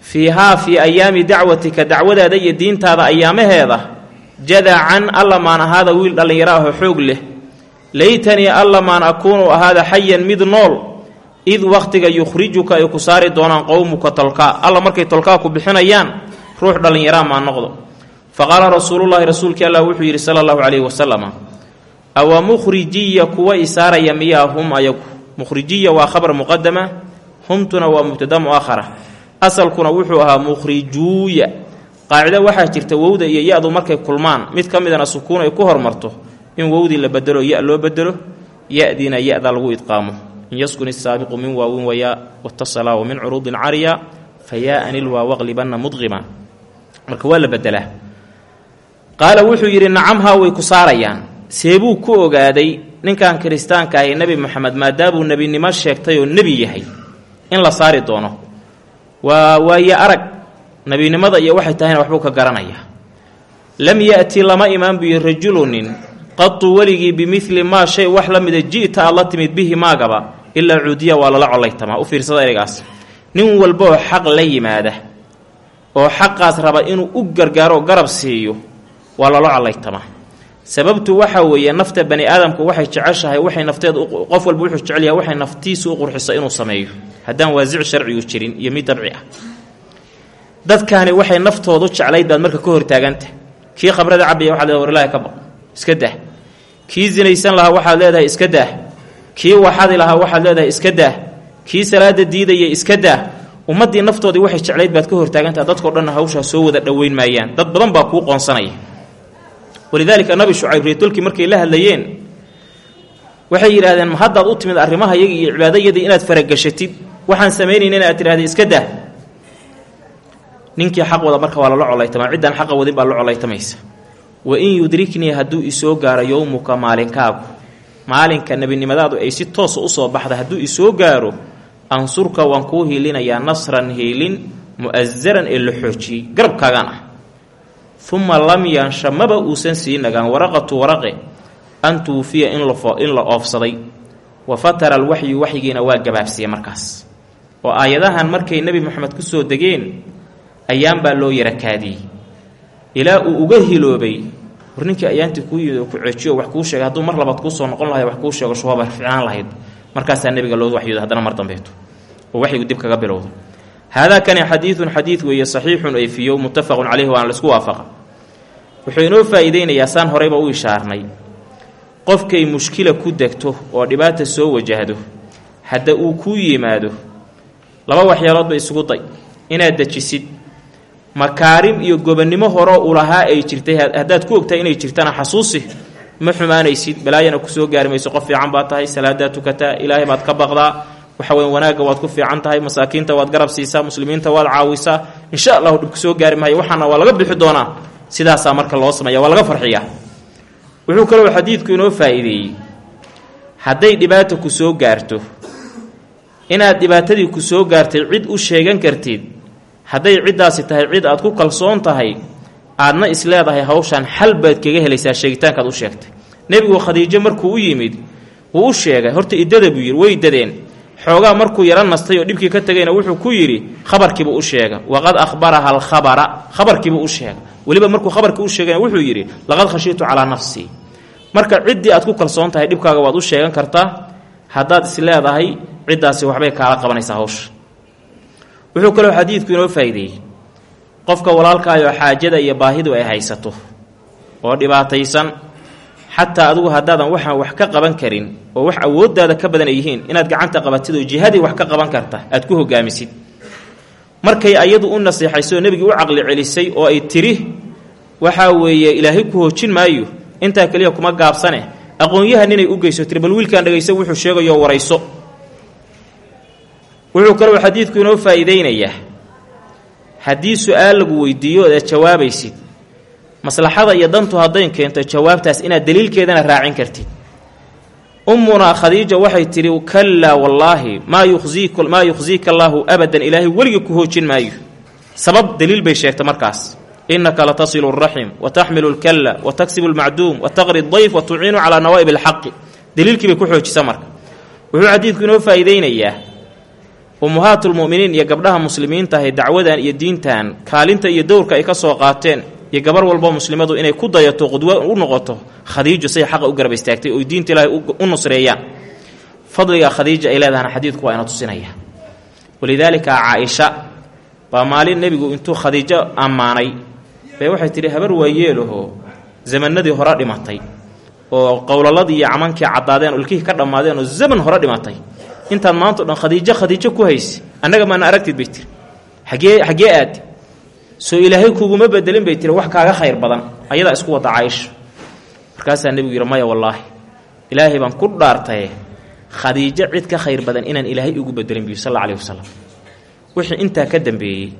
fiihaa fii ayaami dacwatika dacwadaada iyo diintaada ayaamaheeda jadacan allamaan ahaada wiil dhallinyaro ahoo xoog leh. Laytanii allamaan akuunu ahaada xayan mid nool id wakhtiga yukhrijuka ay ku saari doonaan qowmuka tolkaa alla markay tolkaa ku bixinayaan ruux dhallinyaraa maa noqdo. Fa qaala rasuulullaahi rasuulkii allah wuxuu yidhi sala allahu calayhi wasalama awa mukhrijiya kuwa isaaraya miyaa hum ayagu? Mukhrijiya waa khabar muqadama humtuna waa mubtada mu'ahara asalkuna wuxuu ahaa mukhrijuuya. Qaacido waxaa jirta wowda iyo ya-du markay kulmaan. Mid ka midana sukuun ay ku hormarto in wowdii la bedelo ya loo bedelo ya-diina ya-da lagu idqaamo. In yaskun isaabiqu min waawin wayaa watasala wa min curuudin cariya fa yaa-an ilwaa waqlibanna mudqima marka waa la bedelaa qaala wuxuu yidhi nacamhaa way ku saarayaan. Seebuu ku ogaaday ninkan kiristaanka ahi nebi moxamed maadaamuu nebinimo sheegtay oo nebi yahay in la saari doono. Waa waaye arag nebinimada iyo waxay tahayna waxbuu ka garanayaa lam ya'ti lama imaan buyi rajulunin qatu weligii bimidli maa shay wax la mida ji'ta aad la timid bihi maagaba ilaa cuudiya waa lala collaytamaa u fiirsada ereygaas. Nin walba oo xaq la yimaada oo xaqaas raba inuu u gargaaro garab siiyo waa lala collaytamaa sababtu waxaa weeye nafta bani aadamku waxay jeceshahay waxay nafteed qof walba wuxuu jecel yahay waxay naftiisu u qurxiso inuu sameeyo. Haddaan waasic sharcigu jirin iyo mid dabci ah. Dadkaani waxay naftoodu jeclayd baad marka ka hortaaganta kii khamrada cabaya waxaad leedahay warlaahi ka baq iska dah kii sinaysan lahaa waxaad leedahay iska daah. Kii waxadi lahaa waxaad leedahay iska daah. Kii salaada diidaya iska daah. Ummaddii naftoodii waxay jeclayd baad ka hortaagantaha dadkao dhanna hawshaa soo wada dhoweyn maayaan. Dad badan baa kuu qoonsanaya walidaalika nabi shucayb reetolkii markay la hadlayeen waxay yidhaahdeen ma haddaad u timid arrimaha yaga iyo cibaadayadii inaad faragashatid waxaan samaynayna inaad tidhahda iska dah. Ninkii xaq wada marka waa lala colaytamaa ciddaan wadin baa la wa in yudriknii hadduu isoo gaaro yowmuka maalinkaagu. Maalinka nebinimadaadu ay si toosa u soo baxda hadduu isoo gaaro ansurka waan kuu hiilinayaa nasran hiilin mu'asaran ee la xoojiyey uma lam yansha maba uusan sii nagaan waraqatu waraqe an tuufiya in la oofsaday. Wa fatara alwaxyu waxyigiina waa gabaabsiiyey markaas. Oo aayadahan markay nebi moxamed ku soo degeen ayaan baa loo yara kaadiyey ilaa uu uga hiloobay war ninkii ayaantii kuu yimid oo ku ceejiyo wax kuu sheegay hadduu mar labaad kuu soo noqon lahay wax kuu sheego shuwaba ficnaan lahayd markaasaa nebiga loo waxyooda haddana mar dambeeto oo waxyigu dib kaga bilowdo. Haadaa kani xadiidun xadiid weeye saxiixun ayfiyo muttafaqun caleyhi waana la isku waafaqa wuxuu inoo faa'iideynayaa saan horeyba u ishaarnay. Qofkay mushkila ku degto oo dhibaata soo wajahdo hadda uu kuu yimaado laba waxyaalood bay isugu day. Inaad dejisid makaarim iyo gobonnimo horeo ulahaa ay jirtay haddaad ku ogtahay inay jirtana xasuusi ma xumaanaysid. Balaayana ku soo gaari mayso qof fiican baad tahay salaadaa tukataa ilaahay baad ka baqdaa waxa weya wanaagga waad ku fiican tahay masaakiinta waad garab siisaa muslimiinta waad caawisaa insha allahu dhib ku soo gaari maayo waxaana waa laga bixi doonaa sidaasaa marka loo sameeya waa laga farxiyaa. Wuxuu kaloo xadiidku inoo faa'iideeyey. Hadday dhibaata ku soo gaarto inaad dhibaatadii ku soo gaartay cid u sheegan kartid hadday ciddaasi tahay cid aad ku kalsoon tahay aadna isleedahay hawshaan xal baad kaga helaysaa sheegitaankaad u sheegtay. Nebigu khadiijo markuu u yimid wuu u sheegay horta iddada buu yidhi way dadeen. Xoogaa markuu yaro nastay oo dhibkii ka tegayna wuxuu ku yidhi khabarkiibuu u sheega waqad akhbaraha alkhabara khabarkiibuu u sheega weliba markuu khabarkii u sheegayna wuxuu yidhi laqad khashiitu calaa nafsii marka ciddii aad ku kalsoon tahay dhibkaaga waad u sheegan kartaa haddaad isleedahay ciddaasi waxbay kaala qabanaysaa hawsha. Wuxuu kaloo xadiidku inoo faa'iideeyey qofka walaalkaayoo xaajada iyo baahidu ay haysato oo dhibaataysan xataa adigu haddaadan waxaan wax ka qaban karin oo wax awooddaada ka badan yihiin inaad gacanta qabatid oo jihadii wax ka qaban karta aad ku hogaamisid markay ayadu u nasiixayso oo nebigii u caqli celisay oo ay tiri waxaa weeye ilaahay ku hoojin maayo intaa keliya kuma gaabsane. Aqoon-yahan inay u geyso tiri bal wiilkaan dhegaysa wuxuu sheegayo warayso. Wuxuu kaloo xadiidku inoo faa'iideynayaa haddii su'aal lagu weydiiyo ood aad jawaabaysid maslaxada iyo dantu hadday keento jawaabtaas inaad daliilkeedana raacin kartid ummunaa khadiija waxay tidhi kallaa wallaahi maa yukhsiika allaahu abadan ilaahay weligii ku hoojin maayo. Sabab daliil bay sheegtay markaas. Innaka latasilu alraxim wa taxmilu lkalla wa taksibu lmacduum wa taqri dayf wa tuciinu calaa nawaa'ib alxaqi daliilkii bay ku xoojisa marka. Wuxuu xadiidku inoo faa'iideynayaa ummahaatulmu'miniin iyo gabdhaha muslimiinta ahay dacwadan iyo diintan kaalinta iyo dowrka ay ka soo qaateen iyo gabar walbo muslimadu inay ku dayato qudwo u noqoto khadiijo say xaqa u garab istaagtay oy diinta ilaahay u nusreeyaan fadliga khadiija ay leedahana xadiidku waa ina tusinaya. Walidaalika caa-isha baa maalin nebigu intuu khadiijo ammaanay bay waxay tidhi habar waayeelahoo zamanadii hore dhimatay oo qowlaladii iyo camankii caddaadeen ulkihii ka dhammaadeen oo zaman hore dhimatay. Intaad maanta o dhan khadiijo khadiijo ku haysa annaga maana aragtid bay tiri xagee xaggee aadi soo ilaahay kuguma bedelin bay tiri wax kaaga khayr badan. Ayadaa isku wada caaisha markaasaa nebigu yidhi maya wallaahi ilaahay baan ku dhaartaye. Khadiijo cid ka khayr badan inaan ilaahay ugu bedelin biyu sal alayhi wasalam wixii intaa ka dambeeyey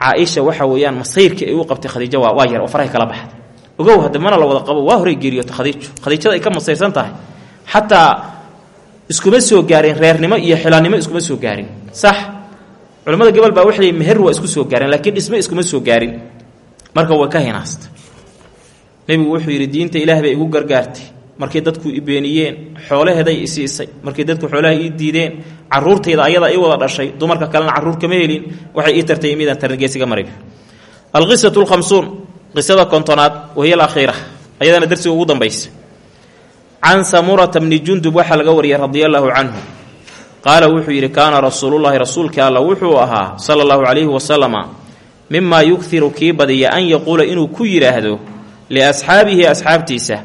caa-isha waxa weeyaan masayrkii ay u qabtay khadiijo waa yar oo farahay kala baxda ogow hadda mana la wada qabo waa horay geeriyoota khadiijo khadiijada ay ka masayrsan tahay. Xataa iskuma soo gaareen reernimo iyo xilaannimo iskuma soo gaarin. Sax culimmada gobol baa waxay meher waa isku soo gaareen laakiin dhisme iskuma soo gaarin. Marka way ka hinaasta nebigu wuxuu yidhi diinta ilaah bay igu gargaartay. Markay dadku i beeniyeen xoolaheeday i siisay. Markay dadku xoolaha ii diideen caruurtayda ayadaa ii wada dhashay. Dumarka kalena carruur kama helin. Waxay ii tartay midaan tarngeesiga marayb alqisatu lkhamsuun qisada kontonaad wahiya alakhiira ayadana darsiga ugu dambaysa can samurata bni jundub waxaa laga wariyay radia allaahu canhu qaala wuxuu yidhi kaana rasuulullaahi rasuulkii alla wuxuu ahaa sala allahu calayhi wasalama mimaa yughiru kii badiya an yaquula inuu ku yidhaahdo liasxaabihi asxaabtiisa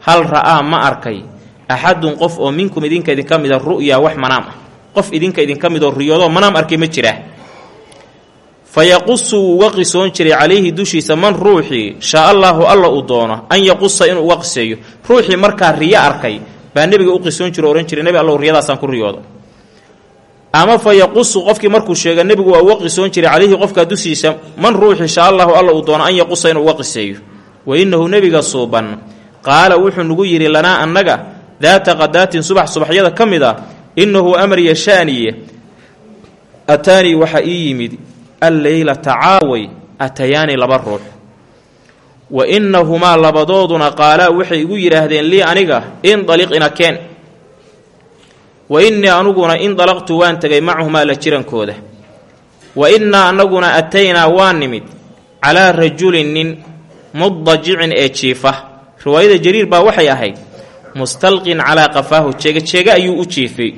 hal ra'aa ma arkay axadun qof oo minkum idinka idinka mida ru'yaa wax manaam ah. Qof idinka idinka midoo riyoodoo manaam arkay ma jira. Fa yaqusu wuu uga qisoon jiray calayhi dushiisa man ruuxii shaa allaahu alla uu doono an yaqusa inuu uga qiseeyo ruuxii markaa riyo arkay baa nebiga u qisoon jiro ohan jiray nebi allow riyadaasaan ku riyoodo ama fa yaqusu qofkii markuu sheega nebigu waa uga qisoon jiray calayhi qofkaa dushiisa man ruuxii shaa allaahu alla uu doono an yaqusa inuu uga qiseeyo wa innahu nebiga suuban. Qaala wuxuu nagu yidhi lanaa annaga daata qadaatin subax subaxyada ka mid a innahu amar yashaaniye ataanii waxaa ii yimid alleylata caaway atayaani laba ruux wa innahumaa labadooduna qaalaa waxay igu yidhaahdeen lii aniga indaliq inakeen wa innii anuguna indalaqtu waan tegay macahumaa la jirankooda. Wa innaa annaguna ataynaa waan nimid calaa rajulin nin mudajicin ee jiifa. Riwaayada jariir baa waxay ahayd mustalqin calaa qafaahu jeegajeega ayuu u jiifay.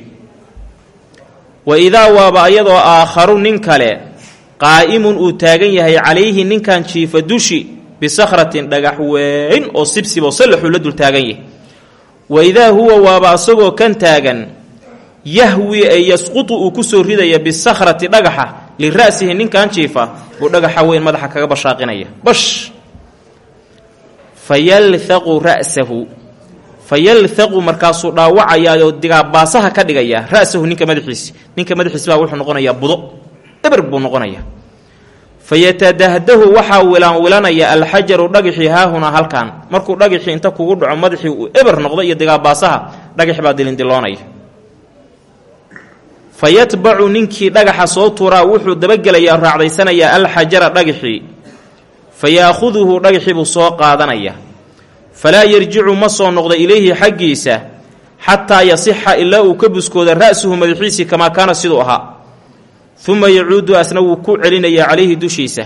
Wa idaa waaba ayadoo aakharu nin kale qaa'imun uu taagan yahay calayhi ninkan jiifa dushi bisakhratin dhagax weyn oo sibsiboo sallaxuu la dul taagan yahay. Wa idaa huwa waaba asagoo kan taagan yahwi ay yasqutu uu ku soo ridaya bisakhrati dhagaxa lira'sihi ninkan jiifa uu dhagaxa weyn madaxa kaga bashaaqinaya. Bash! Fa yalhaqu ra'sahu. Fa yalhaqu markaasuu dhaawacayaayoo digaabbaasaha ka dhigaya ra'sahu ninka madaxiisi ninka madaxiisi baa wuxuu noqonayaa budo. Eber buu noqonayaa. Fa yatadahdahu waxaa wilaan wilanaya alxajaru dhagixii haahunaa halkan markuu dhagixii inta kugu dhaco madaxii uu eber noqdo iyo digaabbaasaha dhagax baa dilindiloonaya fa yatbacu ninkii dhagaxa soo tuuraa wuxuu dabagelayaa raacdaysanayaa alxajara dhagixii fa yaakhuduhu dhagixii buu soo qaadanaya. Falaa yarjicu ma soo noqdo ilayhi xaggiisa xataa yasixa ilaa uu ka buskooda ra'suhu madaxiisii kamaa kaana siduu ahaa. Uma yacuudu asna wuu ku celinayaa calayhi dushiisa.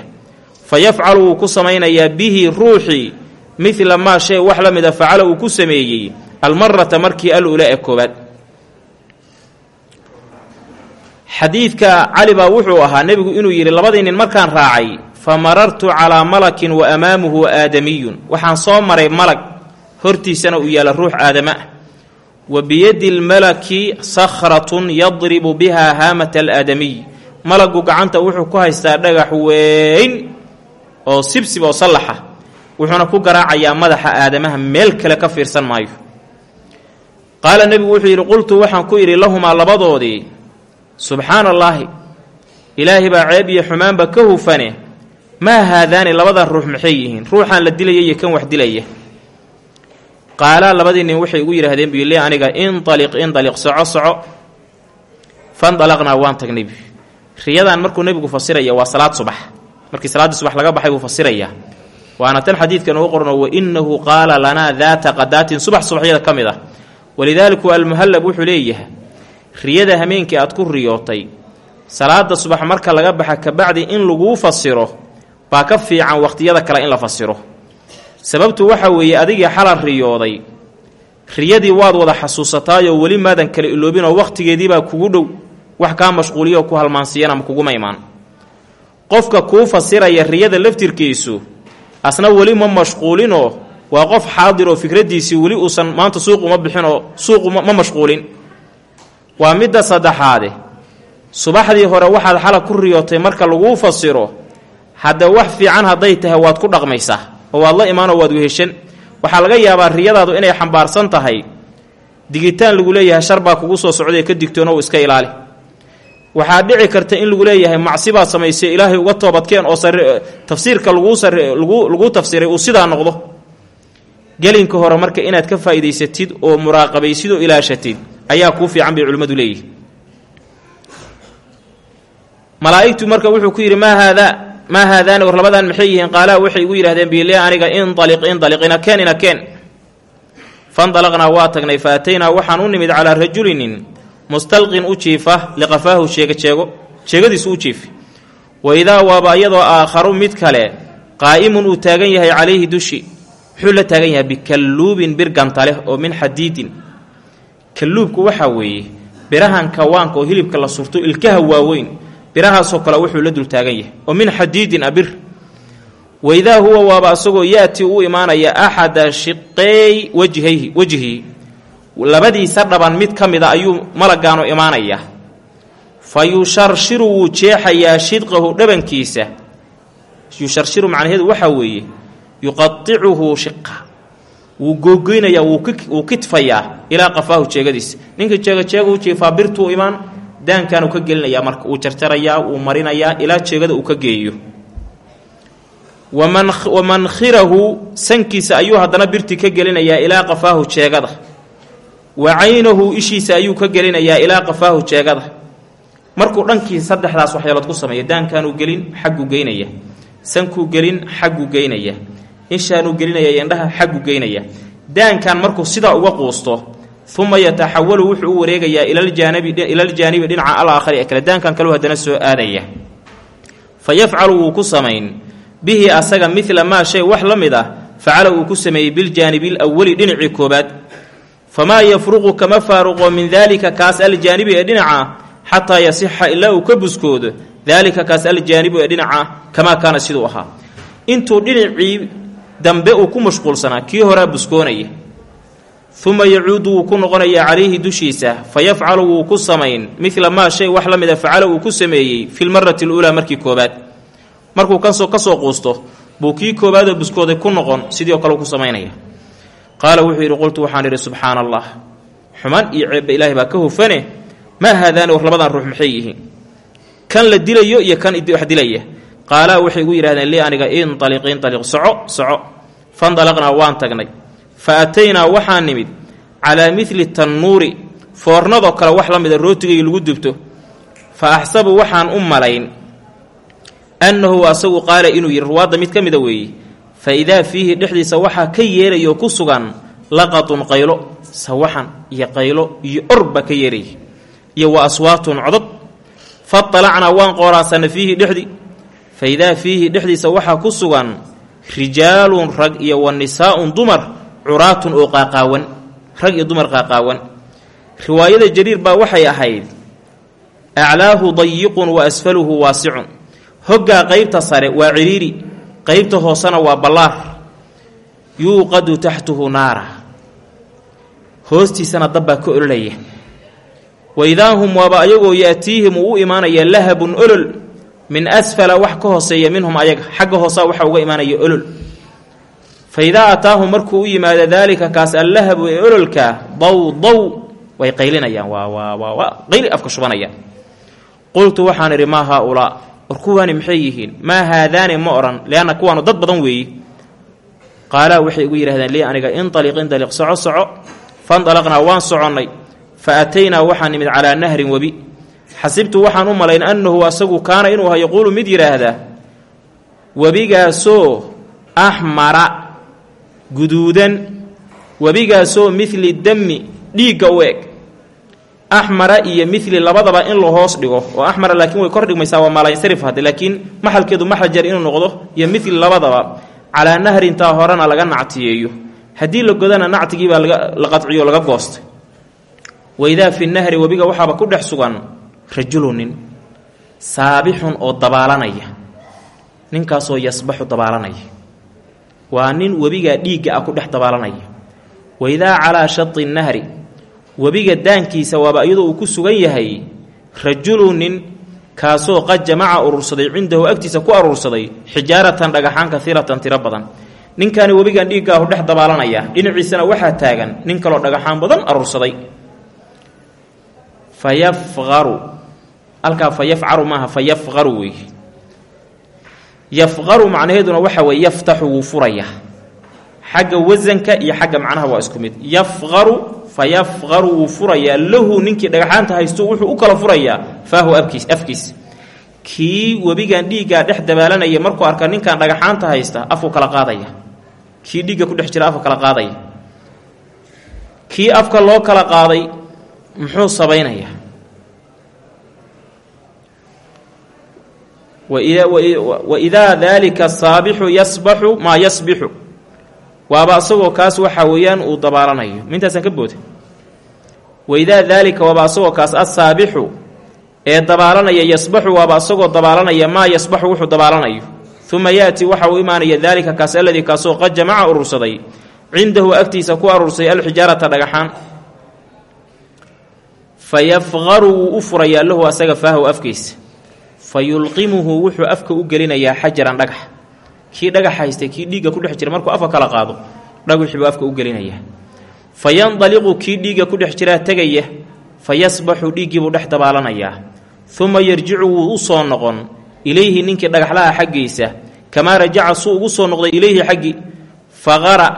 Fa yafcalu wuu ku samaynayaa bihi ruuxii midla maa shay wax la mida facala uu ku sameeyey almarata markii al-ula ee koobaad xadiidka cali baa wuxuu ahaa nebigu inuu yidhi labadii nin markaan raacay fa marartu calaa malakin wa amaamuhu aadamiyun. Waxaan soo maray malag hortiisana uu yaalla ruux aadama. Wa biyadi lmalaki sakhratun yadribu bihaa haamata alaadamiy. Malagu gacanta wuxuu ku haystaa dhagax weyn oo sibsib oo sallaxa wuxuuna ku garaacayaa madaxa aadamaha meel kale ka fiirsan maayo. Qaala nebigu wuxuu yidhi qultu waxaan ku yidhi lahumaa labadoodii subxaana allaahi ilaahay baa ceeb iyo xumaanba ka hufane. Maa haadaani labadan ruux maxay yihiin? Ruuxaan la dilaya iyo kan wax dilaya. Qaalaa labadii nin waxay ugu yidhaahdeen buyli aniga indaliq indaliq soco soco. Fandalaqnaa waan tagnay riyadan markuu nebigu fasiraya waa salaad subax. Markii salaaddii subax laga baxay buu fasirayaa waana tan xadiidkan ugu qorno wa innahu qaala lanaa daata qadaatin subax subaxyada ka mid ah. Walidaaliku almuhallab wuxuu leeyahay riyada hameenkii aad ku riyootay. Salaada subax marka laga baxa kabacdi in laguu fasiro baa ka fiican wakhtiyada kale in la fasiro. Sababtu waxa weeye adigii xalal riyooday. Riyadii waad wada xasuusataayoo weli maadan kale iloobinoo wakhtigeediibaa kugu dhow wax kaa mashquuliyo ku halmaansiiyan ama kuguma imaan qofka kuu fasiraya riyada laftirkiisu asna weli ma mashquulinoo waa qof xaadiroo fikraddiisii weli uusan maanta suuquma bixinoo suuqu ma mashquulin waa midda saddexaade subaxdii hore waxaad xala ku riyootay marka laguu fasiro hadda wax fiican hadday tahay waad ku dhaqmaysaa oo waad la imaanoo waad weheshan waxaa laga yaabaa riyadaadu inay xambaarsan tahay. Digitaan lagu leeyahay shar baa kugu soo socday ka digtoonow iska ilaali. Waxaa dhici karta in lagu leeyahay macsibaad samaysay ilaahay uga toobadkeen oo tafsiirka laguu tafsiray uu sidaa noqdo. Gelinka hore marka inaad ka faa'idaysatid oo muraaqabaysid oo ilaashatid ayaa kuu fiican bay culimmadu leeyihi malaa'igtu marka wuxuu ku yidhi maa haadaa maa haadaani war labadan maxay yihiin? Qaalaa waxay igu yidhahdeen biile aniga indaliq indaliq inakeen inakeen fandalaqnaa waa tagnay fa ataynaa waxaan u nimid calaa rajulinin mustalqin u jiifa liqafaahu sheega jeego jeegadiisu u jiifi. Wa idaa waaba iyadoo aakharu mid kale qaa'imun uu taagan yahay calayhi dushi wuxuu la taagan yahay bikalluubin bir ganta leh oo min xadiidin kalluubku waxaa weeye birahan kawaanka oo hilibka la surto ilkaha waaweyn birahaasoo kale wuxuu la dul taagan yahay. Oo min xadiidin abir. Waidaa huwa waaba asagoo yaati u imaanaya axada shiqeey wajhayhi wejhi labadiisa dhaban mid ka mida ayuu malagaanu imaanayaa fa yusharshiru wuu jeexayaa shidqahu dhabankiisa. Yusharshiru macnaheedu waxaa weeye yuqaicuhu shiqa wuu googoynayaa wuu kitfayaa ilaa qafaahu jeegadiisa ninka jeegajeega u jiifaa birtuu imaan daankaanuu ka gelinayaa marka wuu jarjarayaa wuu marinayaa ilaa jeegada uu ka geeyo. Wa mankhirahu sankiisa ayuu haddana birti ka gelinayaa ilaa qafaahu jeegada. Wa caynahu ishiisa ayuu ka gelinayaa ilaa qafaahu jeegada. Markuu dhankii saddexdaas waxyeelood ku sameeya daankaanuu gelin xagguu geynaya. Sankuu gelin xagguu geynaya ishaanuu gelinaya indhaha xaggu geynaya. Daankan markuu sidaa uga quusto uma yataxawalu wuxuu u wareegayaa ilaljaanibi dhinaca alaakhari ee kale. Daankan kaleu haddana soo aadaya. Fa wuu ku samayn. Bihi asaga midla maa shay wax la mid ah facala uu ku sameeyey biljaanibi lwali dhinacii koobaad. Famaa yafruqu kama faaruqo min daalika kaas aljaanibi ee dhinaca xataa yasixa ilaa uu ka buskoodo daalika kaas aljaanibu ee dhinaca kamaa kaana siduu ahaa. Intuu dhinacii dambe uu ku mashquulsanaa kii horaa buskoonaya uma yacuudu wuu ku noqonayaa calayhi dushiisa fa yafcalu wuu ku samayn midla maa shay wax la mida facala uu ku sameeyey fi lmarati aluulaa markii koobaad markuu ka soo quusto buu kii koobaadoo buskooday ku noqon sidii kale ku samaynaya. Qaala wuxuu yidhi qultu waxaan idhi subxaana allah xumaan iyo ceebba ilaahay baa ka hufane maa haadaani war labadan ruux maxay yihiin? Kan la dilayo iyo kan wax dilaya? Qaalaa waxay igu yidhahdeen lii aniga inaliq inaliq soco soco fandalaqnaa waan tagnay. Fa ataynaa waxaan nimid calaa midli tannuuri foornadoo kale wax la mida rootigay lagu dubto. Fa axsabu waxaan u malayn annahu asagu qaala inuu yidhi ruwaadda mid ka mida weeye fa idaa fiihi dhexdiisa waxaa ka yeerayoo ku sugan laqatun qaylo sawaxan iyo qaylo iyo or baa ka yeeraya iyo wa aswaatun codod. Fatalacnaa waan qooraasanna fiihi dhexdi fa idaa fiihi dhexdiisa waxaa ku sugan rijaalun rag iyo wa nisaa'un dumar curaatun oo qaaqaawan rag iyo dumar qaaqaawan. Riwaayada jariir baa waxay ahayd aclaahu dayiqun wa asfaluhu waasicun hoggaa qaybta sare waa ciriiri qaybta hoosena waa ballaar. Yuuqadu taxtuhu naara. Hoostiisana dabbaa ka ololaya. Wa idaa hum waaba ayagoo ya'tiihim uu u imaanaya lahabun olol min asfala wax ka hooseeya minhum ayaga xagga hoosaa waxa uga imaanaya olol. Fa idaa ataahum markuu u yimaado daalika kaas allahabu ee ololka daw daw way qaylinayaan. Waa qayli afka shubanaya qultu waxaan idhi maa haa-ulaa? War kuwaani maxay yihiin? Maa haadaani ma odhan lianna kuwaanu dad badan weeye qaalaa waxay igu yidhahdeen lii aniga indaliq indaliq soco soco fandalaqnaa waan soconnay fa ataynaa waxaan nimid calaa nahrin webi xasibtu waxaan u malayn annahu asagu kaana inuu aha yaquulu mid yidhaahdaa webigaasoo axmara guduudan webigaasoo midli dami dhiigga u eg. Axmara iyo midli labadaba in la hoos dhigo. Oo axmara laakiin way kor dhigmaysaa waa maalansarif hadde laakiin maxalkeedu maxajar inuu noqdo iyo midli labadaba calaa nahrintaa horena laga nactiyeeyo. Haddii la godana nactigiibaa la qadciyo laga goostay waidaa fi nahri webiga waxaaba ku dhex sugan rajulunin saabixun oo dabaalanaya. Ninkaasoo yasbaxu dabaalanaya. Waa nin webigaa dhiigga ah ku dhex dabaalanaya. Waidaa calaa shati nahri webiga daankiisa waaba iyadoo uu ku sugan yahay rajulunin kaasoo qad jamaca urursaday cindahu agtiisa ku aruursaday xijaaratan dhagaxaan kaiiratan tiro badan. Ninkaani webigan dhiiggaahu dhex dabaalanaya dhinaciisana waxaa taagan nin kaloo dhagaxaan badan aruursaday fa halkaa fa yafcaru maaha fa yafqaru wey yafqaru macnaheeduna waxa weye yaftaxu wuu furaya. Xagga wasanka iyo xagga macnaha waa isku mid. Yafqaru fa wuu furayaa lahu ninkii dhagaxaanta haysto wuxuu u kala furayaa faahu abkiis afkiis. Kii webigan dhiiggaa dhex dabaalanaya markuu arka ninkan dhagaxaanta haysta afuu kala qaadaya. Kii dhiigga ku dhex jira afka kala qaadaya. Kii afka loo kala qaaday muxuu sabaynayaa waidaa daalika saabixu yasbaxu maa yasbixu waaba asagoo kaas waxaa weeyaan uu dabaalanayo mintaasaan ka booda waidaa daalika waaba asagoo kaas asaabixu ee dabaalanaya yasbaxu waaba asagoo dabaalanaya maa yasbaxu wuxuu dabaalanayo uma yaati waxa uu imaanaya daalika kaas alladii kaasoo qad jamaca urursaday. Cindahu agtiisa ku aruursay alxijaarata dhagaxaan. Fa yafqaru wuu u furayaa lahu asaga faahu afkiisa fa yulqimuhu wuxuu afka u gelinayaa xajaran dhagax. Kii dhagax haystay kii dhiigga ku dhex jira markuu afka kala qaado dhagaxii buu afka u gelinayaa. Fa yandaliqu kii dhiigga ku dhex jiraa tegaya fa yasbaxu dhiiggiibuu dhex dabaalanayaa. Uma yarjicu wuu u soo noqon ilayhi ninkii dhagaxlaha xaggiisa kamaa rajaca suu ugu soo noqday ilayhi xaggii faqara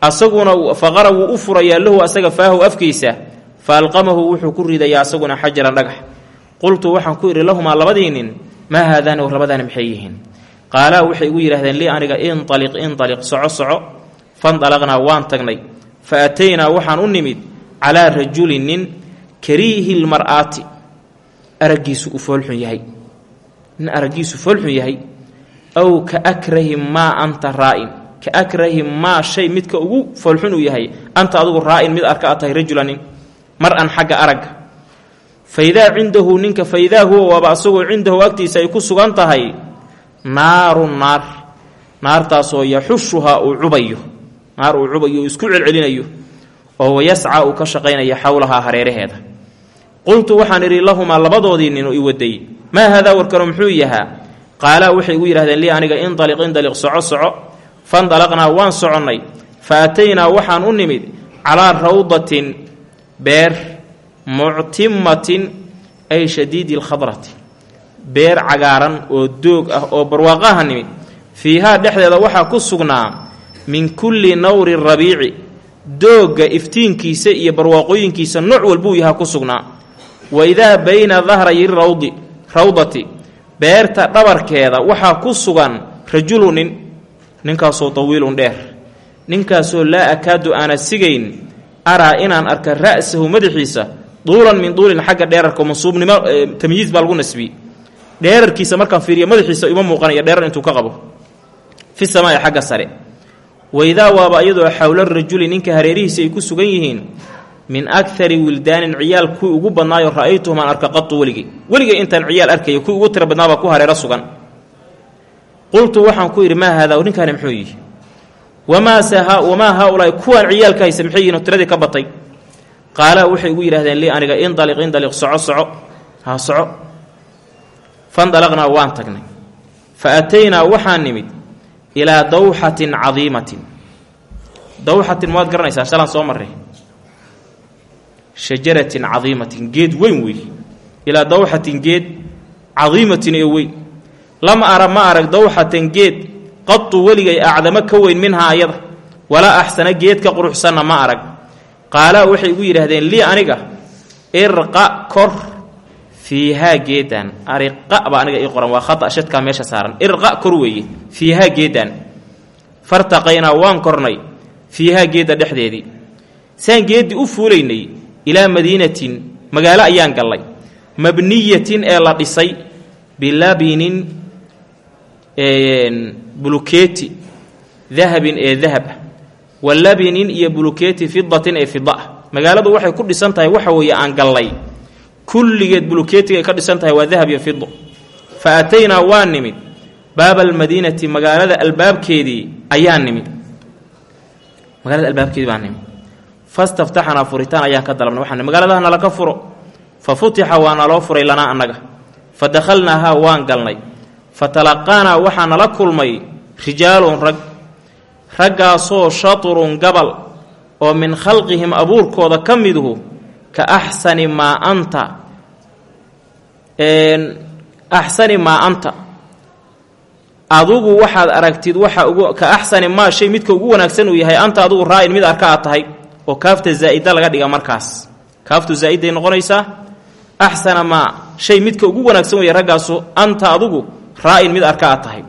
asaguna faqara wuu u furayaa lahu asaga faahu afkiisa fa alqamahu wuxuu ku ridayaa asaguna xajaran dhagax qultu waxaan ku idhi lahumaa labadii nin maa haadaani war labadaani maxay yihiin? Qaalaa waxay igu yidhahdeen lii aniga inaliq inaliq soco soco fandalaqnaa waan tagnay. Fa ataynaa waxaan u nimid calaa rajulin nin kariihi lmar'aati. Araggiisu u foolxun yahay. Nin araggiisu foolxun yahay. Aw ka akrahi maa anta raa'in. Ka akrahi maa shay midka ugu foolxun uu yahay. Anta adugu raa'in mid arka a tahay rajulan nin. Xagga aragga fa idaa cindahu ninka fa idaa huwa waaba asagoo cindahu agtiisa ay ku sugan tahay naarun naar. Naartaasoo yaxushuhaa uu cubayo. Naar uu cubayo uu isku celcelinayo. Oo wayascaa uu ka shaqaynaya xowlahaa hareeraheeda. Qultu waxaan idhi lahumaa labadoodii nin i waday. Maa haadaa warkanu muxuu yahaa? Qaalaa waxay igu yidhahdeen lii aniga indaliq indaliq soco soco. Fandalaqnaa waan soconnay. Fa ataynaa waxaan u nimid calaa rawdatin beer muctimatin ay shadiidi alkhadrati beer cagaaran oo doog ah oo barwaaqaha nimid fiihaa dhexdeeda waxaa ku sugnaa min kulli nawri rabiici doogga iftiinkiisa iyo barwaaqooyinkiisa nooc walbuu yahaa ku sugnaa. Wa idaa bayna dahrayi rawdi rawdati beerta dhabarkeeda waxaa ku sugan rajulu nin ninkaasoo tawiilun dheer. Ninkaasoo laa akaadu aana sigayn araa inaan arka ra'sahu madaxiisa duulan min duulin xagga dheerarka mansuubnimo tamyiis baa lagu nasbiyey dheerarkiisa markaan fiiriyo madaxiisa ima muuqanaya dheerar intuu ka qabo. Fi samaai xagga sare. Waidaa waaba iyadoo xowla rajuli ninka hareerihiisa ay ku sugan yihiin min akari wildaanin ciyaal kuwii ugu badnaayo ra'aytuhum aan arka qatu weligay. Weligay intaan ciyaal arkaya kuwii ugu tira badnaabaa ku hareero sugan. Qultu waxaan ku idhi maa haadaa ninkaani muxuu yihi wamaa wamaa haaulaai? Kuwaan ciyaalka haysa maxay yihiin oo tiradii ka batay qaalaa waxay igu yidhahdeen lii aniga indaliq indaliq soco soco haa soco. Fandalaqnaa waan tagnay. Fa ataynaa waxaan nimid ilaa dawxatin cadiimatin. Dawxatin mawaad garanaysaa? Shalaan soo marray. Shajaratin cadiimatin geed weyn wey ilaa dawxatin geed cadiimatin ee weyn. Lam ara ma arag dawxatan geed qatu weligay acdamo ka weyn minhaa ayada. Walaa axsana geed ka quruxsanna ma arag qaalaa waxay igu yidhaahdeen lii aniga irqa kor fiihaa geedan ariqa baa aniga ii qoran waa khata shadkaa meesha saaran. Irqa kor weeye fiihaa geedan fartaqaynaa waan kornay fiihaa geedda dhexdeedii. Saan geeddii u fuulaynay ilaa madiinatin magaalo ayaan gallay. Mabniyatin ee la dhisay bilabinin bulukeeti dahabin ee dahab ah wa labinin iyo bulukeeti fidatin ee fida ah. Magaaladu waxay ku dhisan tahay waxa weeye aan gallay. Kulligeed bulukeetiga ay ka dhisan tahay waa dahab iyo fido fa ataynaa waan nimid. Baaba almadiinati magaalada albaabkeedii ayaan nimid. Magaalada albaabkeedii baan nimid. Fastaftaxanaa furitaan ayaan ka dalabnay waxaan magaaladaha nalaka furo. Fa futixa waa naloo furay lanaa annaga. Fa dakhalnaahaa waan galnay fa talaqaanaa waxaa nala kulmay. Rijaalun rag raggaasoo shaturun gabal oo min khalqihim abuurkooda ka miduhu ka axsani maa anta. Axsani maa anta. Adugu waxaad aragtid waxa ugu ka axsani maa shay midka ugu wanaagsan uu yahay anta adugu raa-in mid arka aad tahay oo kaafta zaa'ida laga dhiga markaas. Kaaftu zaa'iday noqonaysaa axsana maa shay midka ugu wanaagsan weeye raggaasu anta adugu raa-in mid arka aad tahay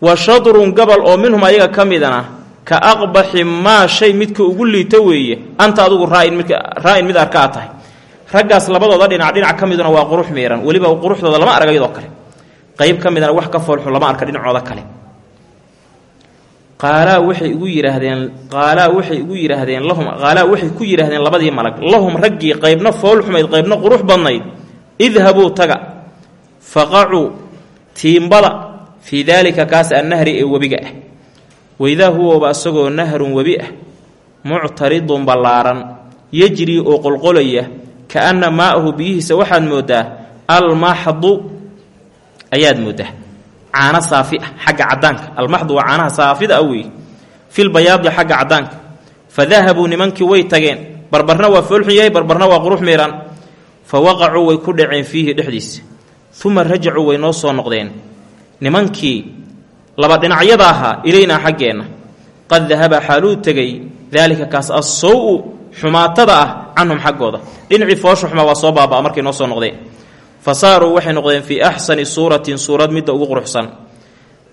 wa shadrun gabal oo minhum ayaga ka midana ka aqbaxi maa shay midka ugu liito weeye anta adugu raain midka raa-in mid arka aad tahay. Raggaas labadooda dhinac dhinac ka miduna waa qurux miiran weliba quruxdooda lama arag iyadoo kale. Qayb ka midana wax ka foolxun lama arka dhinacooda kale. Qaalaa waxay igu yidhaahdeen qaalaa waxay igu yidhaahdeen lahum qaalaa waxay ku yidhaahdeen labadii malag lahum raggii qaybna fool xumayd qaybna qurux badnayd idhabuu taga faqacuu tiimbada fii daalika kaas annahri ee webiga ah. Weydaa huwaba asagoo nahrun webi ah muctaridun ballaaran yejrii oo qolqolaya ka anna maa'ahu biyihiisa waxaad mooddaa almaxdu ayaad mooddaa caano saafi ah xagga caddaanka. Almaxdu waa caanaha saafida ah weeye. Filbayaadi xagga caddaanka. Fa dahabuu nimankii way tageen. Barbarna waa foolxun yahay barbarna waa qurux miiran fa waqacuu way ku dhaceen fiihi dhexdiisa. Uma rajacuu way noo soo noqdeen nimankii laba dhinacyada ahaa ilaynaa xaggeenna. Qad dahaba xaaluu tegay daalika kaas assow-u xumaatada ah canhum xaggooda. Dhinacii foosha xumaa waa soo baabaa markay noo soo noqdeen fa saaruu waxay noqdeen fii axsani suuratin suurad midda ugu quruxsan.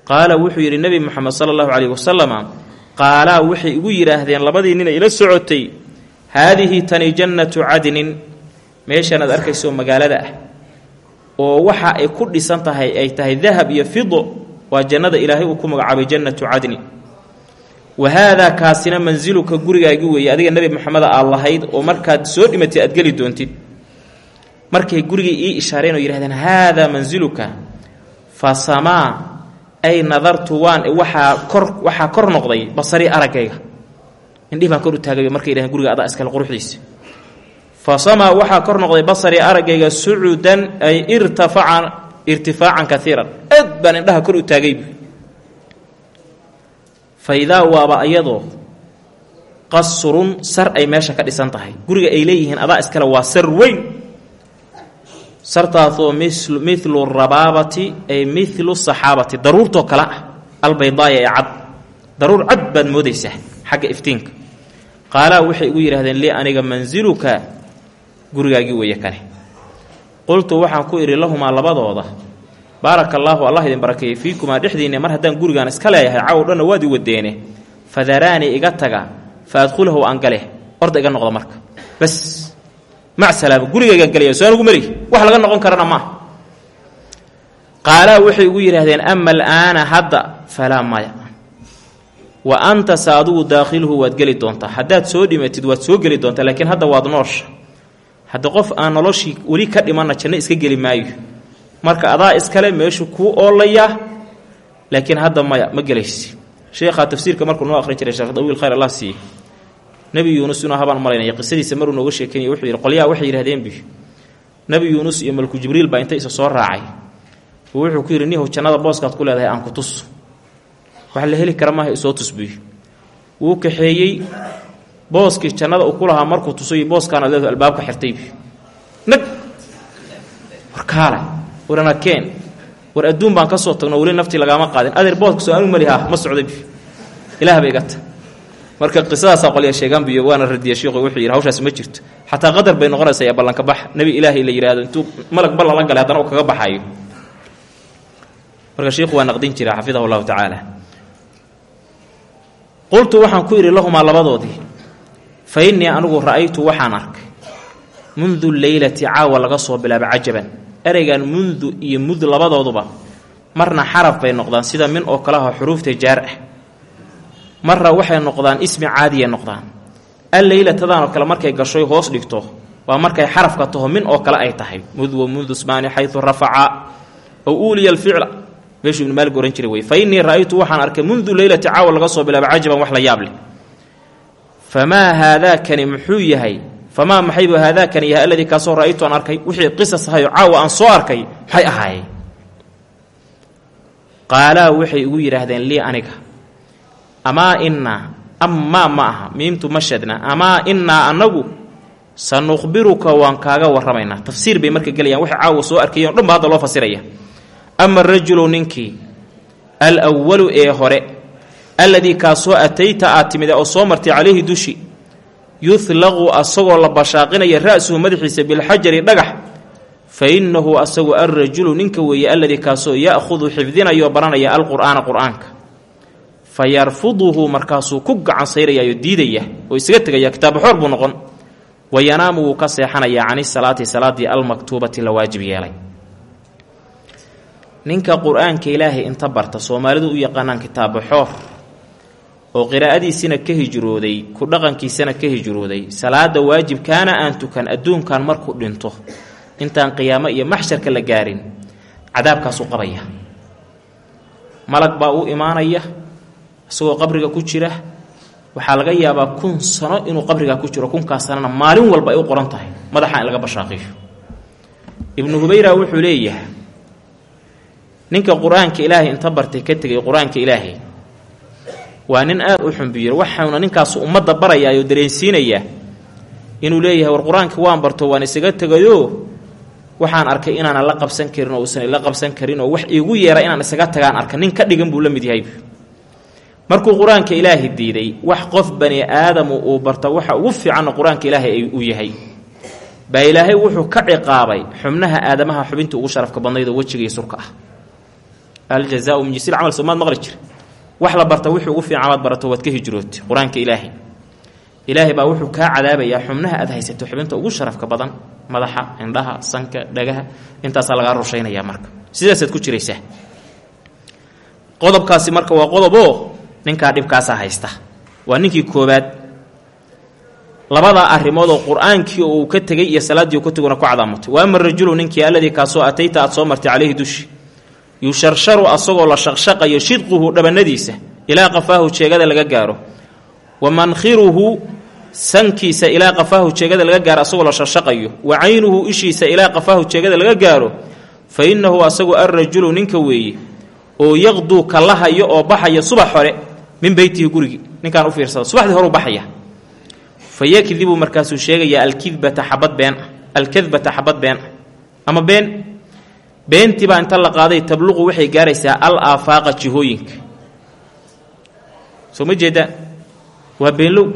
Qaala wuxuu yidhi nebi moxamed sala allahu caleyhi wasalama qaalaa waxay igu yidhaahdeen labadii nin ay ila socotay haadihi tani jannatu cadnin. Meeshanaad arkayso magaalada ah oo waxa ay ku dhisan tahay ay tahay dahab iyo fido waa jannada ilaahay uu ku magacaabay jannatu cadni wa haadaa kaasina mansiluka gurigaagi weeye adiga nebi moxameda aad lahayd oo markaad soo dhimatay aad geli doontid. Markay gurigii ii ishaareen oo yidhahdeen haadaa mansiluka fa samaa ay nadartu waan waxaa kor waxaa kor noqday basari araggayga indhihi baan kor u taagay markay yidhahdeen guriga adaa iskale quruxdiisa fa samaa waxaa kor noqday basari araggayga sucuudan ay irtafaca irtifaacan kaiiran aad baan indhaha kor u taagaybu fa idaa waaba ayadoo qasrun sar ay meesha ka dhisan tahay. Guriga ay leeyihiin adaa iskale waa sar weyn. Sartaasoo mil milu rabaabati ay milu saxaabati daruurtoo kale ah albaydaaya ee cad. Daruur cad baad moodaysaa xagga iftiinka. Qaalaa waxay igu yidhahdeen lii aniga mansiluka gurigaagii weeye kane qultu waxaan ku idhi lahumaa labadooda baaraka allaahu allah idin barakeeyey fiikumaa dhexdiinne mar haddaan gurigaan iska leeyahay caw dhanna waad i wadeene fadaraanii iga taga fa adkhulahu aan gale orda iga noqda marka. Bas macsalaama gurigaygaan gelaya soo anugu mari. Wax laga noqon karana maaha qaalaa waxay igu yidhaahdeen ama alaana hadda falaa maya. Wa anta se adugu daakhiluhu waad geli doontaa. Haddaad soo dhimatid waad soo geli doontaa laakiin hadda waad noosha hadda qof aan noloshii weli ka dhimanna janno iska geli maayo. Marka adaa iskale meeshu kuu oolayaa laakiin hadda maya ma gelaysi sheekhaa tafsiirka markuu noo akhrin jiray sheekh dawiil khayr allah siiye nebi yuunus inuu habaan malaynaya qisadiisa maruu nooga sheekeynaya wuxuu yidhi qolyaha waxay yidhahdeenbi nebi yuunus iyo malku jibriil baa inta isa soo raacay. Wuxuu ku yidhi nihow jannada booskaad ku leedahay aan ku tus wax la heli kara maaha isoo tusbiyo. Wuu kaxeeyey booskii jannada uu ku lahaa markuu tusay booskaana leedaho albaabka xirtaybi nag! War kaala warana keen war adduun baan ka soo tagno weli naftii lagaama qaadin. Adeer booska soo mali ah ma socdaybi ilaah bay igata marka qisadaasaa qolya sheegaanbiyo waana radiya shiikhu wuxuu yidhi hawshaas ma jirto. Xataa qadar bay noqonaysaa ballanka bax. Nebi ilaahay la yidhaahdo intuu malag ballan la galay haddana uu kaga baxayo marka shiikhu waa naqdin jira xafidahu llahu tacaala. Qultu waxaan ku idhi lahumaa labadoodii fa innii anigu ra'aytu waxaan arkay. Mundu leylati caawa laga soo bilaaba cajaban. Ereygan mundu iyo mud labadooduba marna xaraf bay noqdaan sida min oo kaleha xuruufta jaar ah. Marna waxay noqdaan ismi caadiyay noqdaan. Alleylatadanoo kale markay gashoy hoos dhigto waa markay xarafka taho min oo kale ay tahay. Mud wa mundu smaani xayu rafaca. Ow uuliya alficla. Meeshuu ibnu maalig ohan jiray wey fa innii ra'aytu waxaan arkay mundu leylati caawa laga soo bilaaba cajaban wax la yaab leh famaa haadaakani muxuu yahay famaa maxaybu haadaakani yahay alladii kaasoo ra'aytu aan arkay wixii qisas ahayo caawa aan soo arkay maxay ahaayeen qaalaa waxay igu yidhaahdeen lii aniga amaa innaa amaa ma aha miimtu mashadna amaa innaa annagu sa nukhbiruka waan kaaga warramaynaa tafsiir bay marka gelayaan waxay caawa soo arkayeen o dhan hadda loo fasiraya ama arajulu ninkii alwalu ee hore alladii kaasoo atayta aad timid oo soo martay calayhi dushi yuhlaqu asagoo la bashaaqinaya ra'suhu madaxiisa bilxajari dhagax fa innahu asagu alrajulu ninka weeye alladii kaasoo ya'hudu xifdinayo baranaya alqur'aana qur'aanka. Fa yarfuduhu markaasuu ku gacan sayrayaayo diidaya oo isaga tegaya kitaaba xoor buu noqon wa yanaamu wuu ka seexanayaa cani salaati salaaddii almaktuubati la waajib yeelay. Ninka qur'aanka ilaahay inta barta soomaalidu u yaqaanaan kitaabo xoor oo qiraa'adiisina ka hijrooday ku dhaqankiisana ka hijrooday salaada waajibkaana aan tukan adduunkan markuu dhinto intaan qiyaamo iyo maxsharka la gaarin cadaabkaasuu qabaya malag baa u imaanaya isagoo qabriga ku jira waxaa laga yaabaa kun sano inuu qabrigaa ku jiro kunkaas sanana maalin walba ay u qoran tahay madaxa in laga bashaaqiyo. Ibnu hubayra wuxuu leeyahay ninka qur'aanka ilaahay inta bartay ka tegay qur'aanka ilaahay waa nin aada u xumbiyer waxauna ninkaasu ummadda barayaa oo dareensiinayaa inuu leeyahay war qur'aanka waan barto waan isaga tegayo. Waxaan arkay inaanan la qabsan karin oo uusan ila qabsan karin oo wax iigu yeera inaan isaga tagaan arka. Nin ka dhigan buu la mid yahay. Markuu qur'aanka ilaahay diiday wax qof bani aadamu uu barto waxa ugu fiicanna qur'aanka ilaahay uu yahay. Baa ilaahay wuxuu ka ciqaabay xubnaha aadamaha xubinta ugu sharafka badnayd oo wejiga iyo surka ah. Aljazaau min jinsil camal soomaad maqli jir wax la barta wixii ugu fiican baad barato waad ka hijrooti qur'aanka ilaahay. Ilaahay baa wuxuu kaa cadaabayaa xubnaha aad haysato xubinta ugu sharafka badan madaxa indhaha sanka dhagaha intaasaa lagaa rushaynayaa marka. Sidaasaad ku jiraysaa. Qodobkaasi marka waa qodoboo ninkaa dhibkaasaa haysta. Waa ninkii koobaad labadaa arrimood oo qur'aankii uu ka tegey iyo salaaddii uu ka teguna ku cadaamutay. Wa ama rajulu ninkii alladii kaasoo atayta aad soo martay calayhi dushi yusharsharu asagoo la shaqshaqayo shidquhu dhabannadiisa ilaa qafaahu jeegada laga gaaro. Wa mankhiruhu sankiisa ilaa qafaahu jeegada laga gaaro asagoo la shashaqayo wa caynuhu ishiisa ilaa qafaahu jeegada laga gaaro. Fa innahu asagu alrajulu ninka weeye oo yaqduu kalahayo oo baxaya subax hore min beytihi gurigii ninkaan u fiirsada subaxdii horeu baxaya. Fa yakdibu markaasuu sheegayaa alkidbata xabad been ah alkadbata xabad been. Ah ama been beentiibaa inta la qaaday tabluqu waxay gaaraysaa al aafaaqa jihooyinka. Soo ma jeedaan waa beenlow.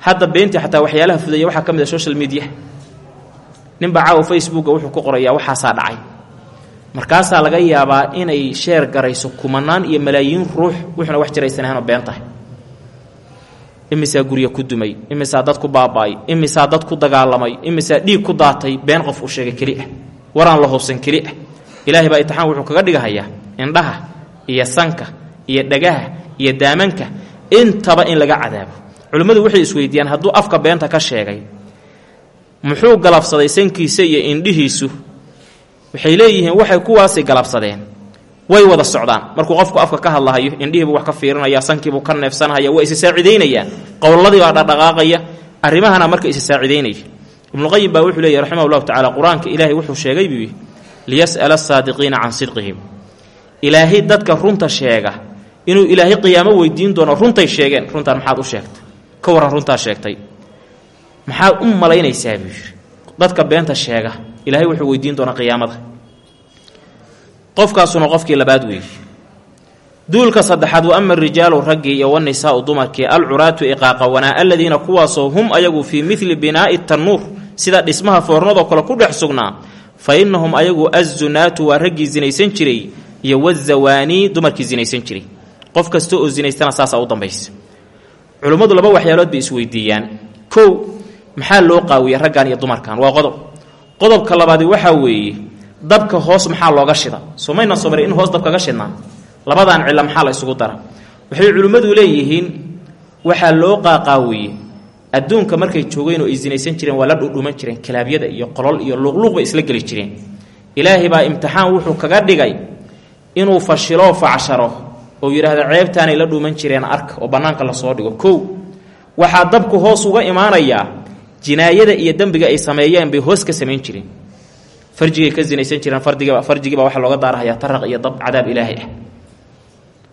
Hadda beentii xataa waxyaalaha fudaya waxaa ka mid a social media. Ninbaa caawa facebooka wuxuu ku qorayaa waxaasaa dhacay. Markaasaa laga yaabaa inay sheer garayso kumanaan iyo malaayiin ruux wuxuuna wax jiraysan ahaynoo been tahay. Imisaa gurya ku dumay imisaa dad ku baaba'ay imisaa dad ku dagaalamay imisaa dhiig ku daatay been qof uu sheegay keli ah. Waraan la hubsan keli ah ilaahay baa itixaan wuxuu kaga dhigahayaa indhaha iyo sanka iyo dhagaha iyo daamanka intaba in laga cadaabo. Culimmadu waxay isweydiiyaan hadduu afka beenta ka sheegay. Muxuu galabsaday sankiisa iyo indhihiisu? Waxay leeyihiin waxay kuwaasi galabsadeen. Way wada socdaan. Markuu qofku afka ka hadlahayo indhihiibuu wax ka fiirinaya sankiibuu ka neefsanahaya waa isi saacidaynayaan qowladii baa dhaqdhaqaaqaya arrimahana marka isi saacidaynaya ibnuqayim baa wuxuu leeyahy raximah llahu tacala qur'aanka ilaahay wuxuu sheegay buu yidhi liyas'ala asaadiqiina can sidqihim. Ilaahay dadka runta sheega. Inuu ilaahay qiyaamo weydiin doono runtay sheegeen. Runtaan maxaad u sheegtay? Ka warran runtaa sheegtay. Maxaad u malaynaysaa dadka beenta sheega ilaahay wuxuu weydiin doonaa qiyaamada. Qofkaasuna qofkii labaad weeye duulka saddexaad wa ama arijaalu raggii iyo wanisaau dumarkii alcuraatu iqaaqawanaa aladiina kuwaasoo hum ayagu fii midli binaa'i tannuur sida dhismaha foornadoo kale ku dhex sugnaa fa innahum ayagu azunaatu waa raggii sinaysan jiray iyo wazawaanii dumarkii sinaysan jiray. Qof kasta oo zinaystana saasaa u dambaysa. Culummadu laba waxyaalood bay isweydiiyaan. Kow maxaa loo qaawiya raggan iyo dumarkan? Waa qodob. Qodobka labaadi waxaa weeye dabka hoos maxaa looga shida somayna soo maray in hoos dabkaga shidnaa. Labadan cilla maxaa la isugu dara? Waxay culimmadu leeyihiin waxaa loo qaaqaawiye adduunka markay joogeen oo ay sinaysan jireen waa la dhudhuman jireen kalaabyada iyo qolol iyo luuqluuq bay isla geli jireen. Ilaahay baa imtixaan wuxuu kaga dhigay inuu fashiloo facsharo oo yidhaahda ceebtaanay la dhuuman jireen arka oo bannaanka la soo dhigo. Kow waxaa dabku hoos uga imaanayaa jinaayada iyo dembiga ay sameeyeen bay hoos ka samayn jireen. Farjigay ka sinaysan jireen fardigiiba farjigiiba waxaa looga daarahayaa taraq iyo dab cadaab ilaahay ah.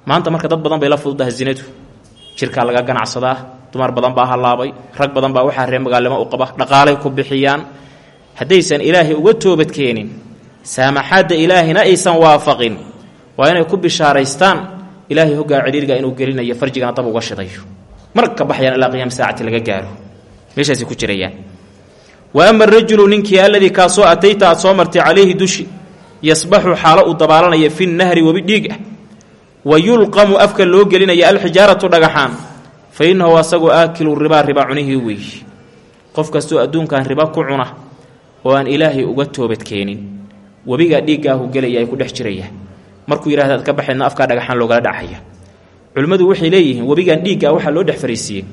Maanta marka dad badan bay la fududaha zinadu. Jirkaa laga ganacsadaa dumar badan baa hallaabay rag badan baa waxaa ree magaalnimo u qaba dhaqaalay ku bixiyaan. Haddaysan ilaahay uga toobadkeenin saamaxaadda ilaahayna aysan waafaqin. Waa inay ku bishaaraystaan ilaahay hoggaa cidhiiriga inuu gelinayo farjigana dab uga shidayo. Marka baxayaan ilaa qiyaam saacati laga gaaro. Meeshaasay ku jirayaan. Wa ama arajulu ninkii alladii kaasoo atayta aad soo martay calayhi dushi yasbaxu xaalo uu dabaalanaya fi nahri webi dhiig ah. Wa yulqamu afka loo gelinaya alxijaaratu dhagaxaan fa innahu asagu aakilu ribaa riba cunihii weeye qof kastoo adduunkan riba ku cuna oo aan ilaahay uga toobadkeenin webigaa dhiiggaahu gelaya ay ku dhex jirayaan markuu yidhahda ad ka baxaydna afkaa dhagaxaan loogala dhacaya culimmadu waxay leeyihiin webigan dhiiggaa waxaa loo dhex fariisiiyey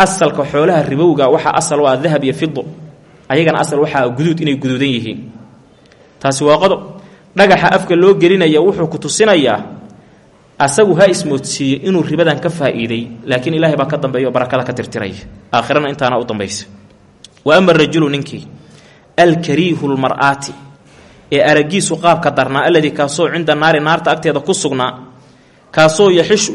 asalka xoolaha ribowga waxaa asal ah dahab iyo fido ayagana asal waxaa guduud inay guduudan yihiin taasi waa qodob dhagaxa afka loo gelinaya wuxuu ku tusinayaa asagu ha ismoodsiiye inuu ribadan ka faa'iiday laakiin ilaahay baa ka dambeeya oo barakada ka tirtiraya aakhirana intaana u dambaysa wa ama arajulu ninkii alkariihu lmar'aati ee araggiisu qaabka darnaa alladii kaasoo cinda naari naarta agteeda ku sugnaa kaasoo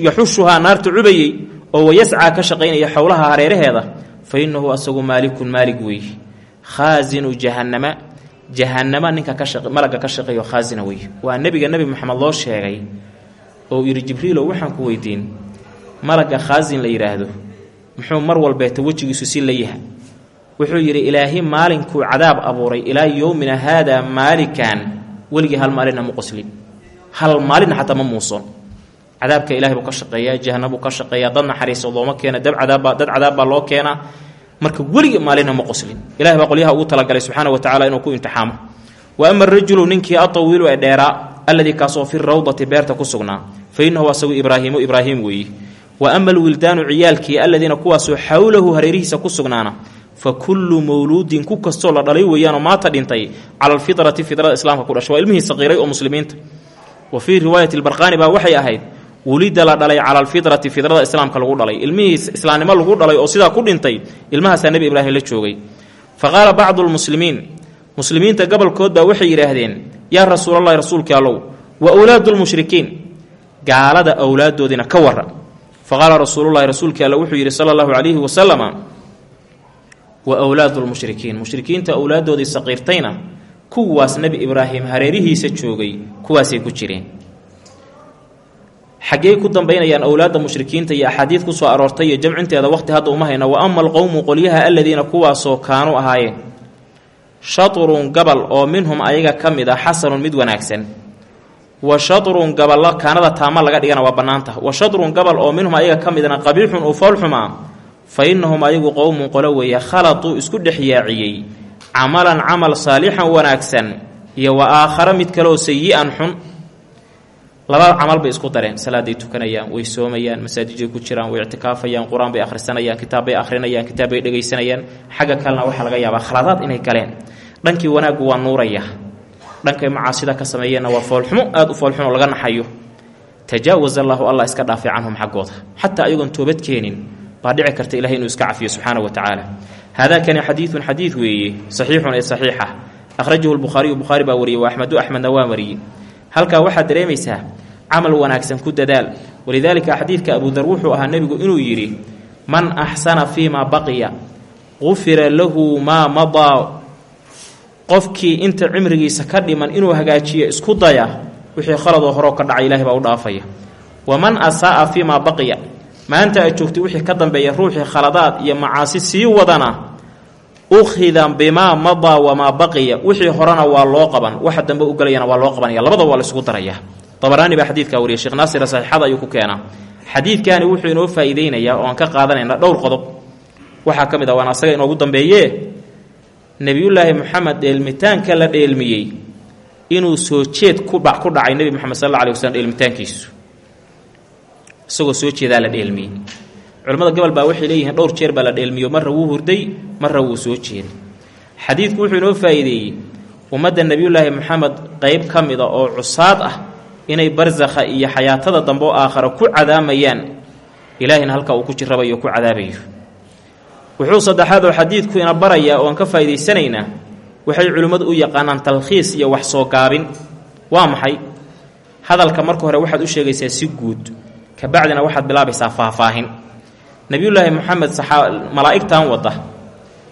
yaxushuhaa naarta cubayey oo wayascaa ka shaqaynaya xowlaha hareeraheeda fa innahu asagu maalikun maalig weeye khaasinu jahannama jahannama ninka ka malagga ka shaqeeyo khaasina weeye waa nebiga nebi moxamed loo sheegay oo yidhi jibriilow waxaan ku weydiin. Malagga khaasin la yidhaahdo muxuu mar walbeeta wejigiisu si la yaha wuxuu yidhi ilaahi maalinkuu cadaab abuuray ilaa yowmina haadaa maalikan. Weligii hal maalina mu qoslin. Hal maalina xataa ma muuson cadaabka ilahay buu ka shaqeeyaa jahanabuu ka shaqeeyaa dad naxariisa looma keena dab cadaabbaa dad cadaab baa loo keenaa marka weligii maalina ma qoslin. Ilahay baa qolyaha ugu talagalay subxaana wa tacala inuu ku imtixaamo. Wa ama arajulu ninkii atawiilu ee dheeraa alladii kaasoo fi rawdati beerta ku sugnaa fa innahu asagu ibraahiimu ibraahim weeye wa ama alwildaanu ciyaalkii alladiina kuwaasoo xowlahu hareerihiisa ku sugnaana fa kullu mawluudin ku kastoo la dhalay weeyaanoo maanta dhintay cala alfitrati fidrada islaamka ku dhasha waa ilmihii saqiiray oo muslimiinta wa fii riwaayati lbarqaani baa waxay ahayd wulida la dhalay cala alfidrati fidrada islaamka lagu dhalay ilmihii islaamnimo lagu dhalay oo sidaa ku dhintay ilmahaasaa nebi ibraahim la joogay fa qaala bacdu lmuslimiin muslimiinta gobolkood baa waxay yidhaahdeen yaa rasuulallahi rasuulkii allow wa wlaadu lmushrikiin gaalada awlaaddoodiina ka warra fa qaala rasuululahi rasuulkii alle wuxuu yidhi sala allahu calayhi wasalama wa wlaadu lmushrikiin mushrikiinta awlaaddoodii saqiirtayna kuwaas nebi ibraahim hareerihiisa joogay kuwaasay ku jireen. Xaggey ku dambaynayaan owlaadda mushrikiinta iyo axaadiid ku soo aroortay iyo jamcinteeda waqti hadda uma hayna wa ama alqowmu qolyaha aladiina kuwaasoo kaanuu ahaayeen shatrun gabal oo minhum ayaga ka mid a xasanun mid wanaagsan. Wa shatrun gaballo kaanada taama laga dhigana waa bannaanta. Wa shatrun gabal oo minhum ayaga ka midna qabiixun uu foolxumaa fa innahum ayagu qowmun qolo weeye khalatuu isku dhex yaaciyey. Camalan camal saalixan wanaagsan iyo wa aakhara mid kaleoo sayi-an xun laba camal bay isku dareen. Salaaday tukanayaan way soomayaan masaajijay ku jiraan way ictikaafayaan qur'aan bay akhrisanayaan kitaab bay akhrinayaan kitaab bay dhegaysanayaan xagga kalena waxaa laga yaabaa khaladaad inay galeen. Dhankii wanaaggu waa nuuraya. Dhankay macaasida ka sameeyeenna waa foolxumo aada u foolxumo laga naxayo. Tajaawaz allaahu allah iska dhaafay canhum xaggooda. Xataa ayagoon toobad keenin baa dhici karta ilahay inuu iska cafiyo subxaana wa tacaala. Haadakani xadiidun xadiid weeye saxiixun ee saxiixa. Akhrajahu lbukhaariyu bukhaari baa wariyey wa axmedu axmedna waa wariyey halkaa waxaad dareemaysaa camal wanaagsan ku dadaal. Walidaalika xadiidka abudar wuxuu ahaa nebigu inuu yidhi man axsana fii maa baqiya qufira lahu maa madaa qofkii inta cimrigiisa ka dhiman inuu hagaajiyo isku daya wixii khaladoo horoo ka dhacay ilahay baa u dhaafaya. Waman asaa'a fii maa baqiya maanta aad joogtay wixii ka dambeeya ruuxii khaladaad iyo macaasi sii wadana ukhida bimaa madaa wamaa baqiya. Wixii horena waa loo qaban. Waxa dambe u gelayana waa loo qabanaya labadaba waa la isugu daraya. Dabaraani baa xadiidkaa wariyay sheekh naasira saxiixada ayuu ku keenaa. Xadiidkani wuxuu inoo faa'iideynayaa oo aan ka qaadanayna dhowr qodob. Waxaa ka mid ah waan asaga inoogu dambeeyee. Nebiyullaahi moxamed dheelmitaanka la dheelmiyey inuu soo jeed kudha ku dhacay nebi moxamed sal alla alay waslm dheelmitaankiisu. Isagoo soo jeedaa la dheelmiyey culimmada gobol baa waxay leeyihiin dhowr jeer baa la dheelmiyo marra wuu hurday marra wuu soo jeeday xadiidku wuxuu inoo faa'iideeyey ummadda nebiyullaahi moxamed qeyb ka mida oo cusaad ah inay barsakha iyo xayaatada dambe oo aakhara ku cadaamayaan ilaahina halka uu ku jirabayo ku cadaabayo. Wuxuu saddexaad oo xadiidku ina barayaa oo aan ka faa'idaysanaynaa waxay culimmadu u yaqaanaan talkhiis iyo wax soo gaabin. Waa maxay? Hadalka marka hore waxaad u sheegaysaa si guud kabacdina waxaad bilaabaysaa faahfaahin nebiyullaahi moxamed malaa'igtan wadda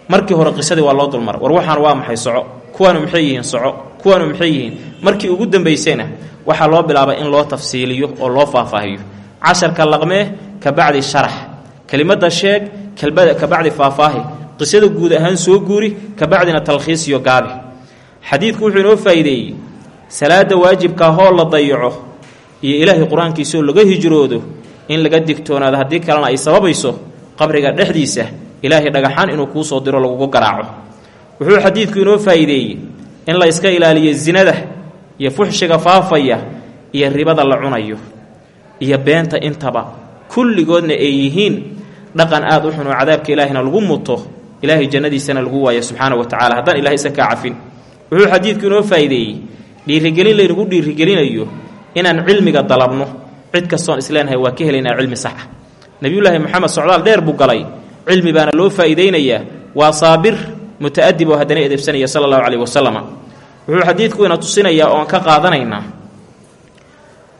markii hore qisadii waa loo dulmar. War waxaan waa maxay soco? Kuwaanu maxay yihiin soco? Kuwaanu maxay yihiin? Markii ugu dambaysayna waxaa loo bilaabay in loo tafsiiliyo oo loo faahfaahiyo. Casharka laqmee kabacdi sharax. Kelimadda sheeg kabacdi faahfaahi. Qisada guud ahaan soo guuri kabacdina talkhiisiyo gaabi. Xadiidku wuxuu inoo faa'iideeyey. Salaada waajibka hoo la dayaco iyo ilaahay qur'aankiisaoo laga hijroodo in laga digtoonaado haddii kalena ay sababayso qabriga dhexdiisa ilaahay dhagaxaan inuu kuu soo diro lagugu garaaco. Wuxuu xadiidku inoo faa'iideeyey in la iska ilaaliyo sinada iyo fuxshiga faafaya iyo ribada la cunayo iyo beenta intaba. Kulligoodna ay yihiin dhaqan aada u xun oo cadaabka ilaahina lagu muto ilaahay jannadiisana lagu waayo subxaana wa tacala haddaan ilahay isa kaa cafin. Wuxuu xadiidku inoo faa'iideeyey dhiirigelin laynagu dhiirigelinayo inaan cilmiga dalabno cid kastoon isleenahay waa ka helaynaa cilmi sax ah. Nebiyullaahi moxamed socdaal dheer buu galay. Cilmi baana loo faa'iideynayaa waa saabir muta'adib oo haddana edebsanaya sala allahu caleyhi wasalama wuxuu xadiidku ina tusinayaa oon ka qaadanaynaa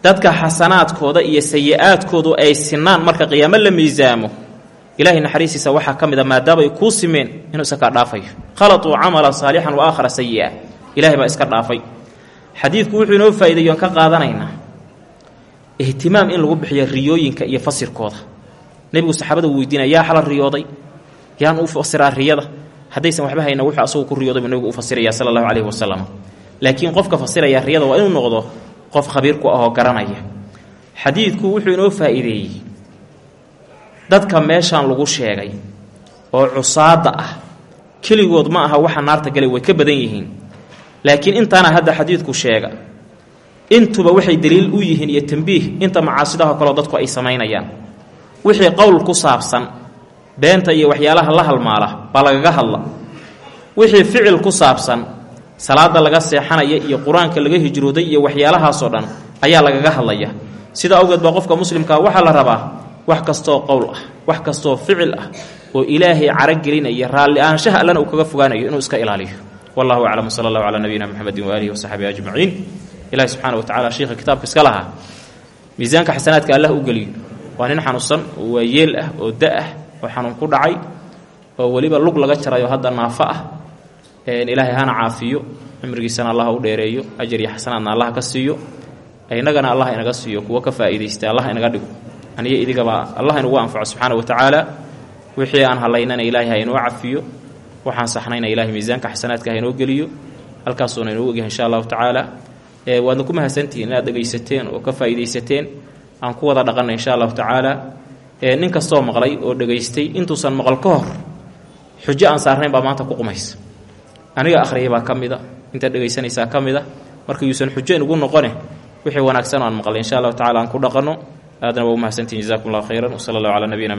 dadka xasanaadkooda iyo sayi-aadkoodu ay sinaan marka qiyaamo la miisaamo ilaahay naxariistiisa waxaa ka mid a maadaama ay kuu simeen inuu iska kaa dhaafayo. Khalatuu camalan saalixan wa aakhara sayi-a. Ilahay baa iska dhaafay. Xadiidku wuxuu inoo faa'iideeyo oon ka qaadanaynaa ihtimaam in lagu bixiyo riyooyinka iyo fasirkooda. Nebigu saxaabada wuu weydiinaya yaa xala riyooday yaan u fasiraa riyada. Haddaysan waxba hayna wuxuu asagu ku riyooday buu nebigu u fasiraya sala allahu caleyhi wasalam laakiin qofka fasiraya riyada waa inuu noqdo qof khabiir ku ahoo garanaya. Xadiidku wuxuu inoo faa'iideeyey dadka meeshaan lagu sheegay oo cusaada ah. Keligood ma aha waxa naarta galay way ka badan yihiin. Laakiin intaana hadda xadiidku sheega intuba waxay daliil u yihiin iyo tambiih inta macaasidaho kaleo dadku ay samaynayaan. Wixii qowl ku saabsan beenta iyo waxyaalaha la halmaala baa lagaga hadla. Wixii ficil ku saabsan salaada laga seexanaya iyo qur'aanka laga hijrooday iyo waxyaalahaasoo dhan ayaa lagaga hadlaya. Sida awgeed baa qofka muslimkaa waxaa la rabaa wax kastooo qowl ah wax kastooo ficil ah oo ilaahay caragelinaya raalli ahaanshaha allana uu kaga fogaanayo inuu iska ilaaliyo. Wallahu aclam sala allahu calaa nabiyina mxamedin waaalihi wasaxbihi ajmaciin ilahi subxaana wa tacala shiikha kitaabka iska lahaa. Miisaanka xasanaadka allah u geliyo waa nin xanuunsan waayeel ah oo da ah oo xanuun ku dhacay oo weliba lug laga jarayo hadda naafo ah. Ilaahay hana caafiyo. Cimrigiisana allah u dheereeyo. Ajar iyo xasanaadna allah ka siiyo. Innagana allah inaga siiyo. Kuwo ka faa'iidaysta allah inaga dhigo. Aniyo idigaba allah inugu anfaco subxaana wa tacaala wixii aan halaynana ilaahay ha inoo cafiyo waxaan saxnayna ilahay miisaanka xasanaadka ha inoo geliyo. Halkaasuuna inoo ogyahay insha allahu tacaala waadna ku mahadsantihiin inaad dhegaysateen oo ka faa'iidaysateen aan ku wada dhaqanna insha allahu tacaala. Nin kastoo maqlay oo dhegaystay intuusan maqal ka hor xujo aan saarnayn baa maanta ku qumaysa aniga akhriyay baa ka mida intaad dhegaysanaysaa marka yuusan xujo inugu noqone wixii wanaagsan oo aan maqlay insha allahu tacala aan ku dhaqanno. Aadna waa u mahadsantihin jazakum allah khayran wsala allahu calaa nabiyina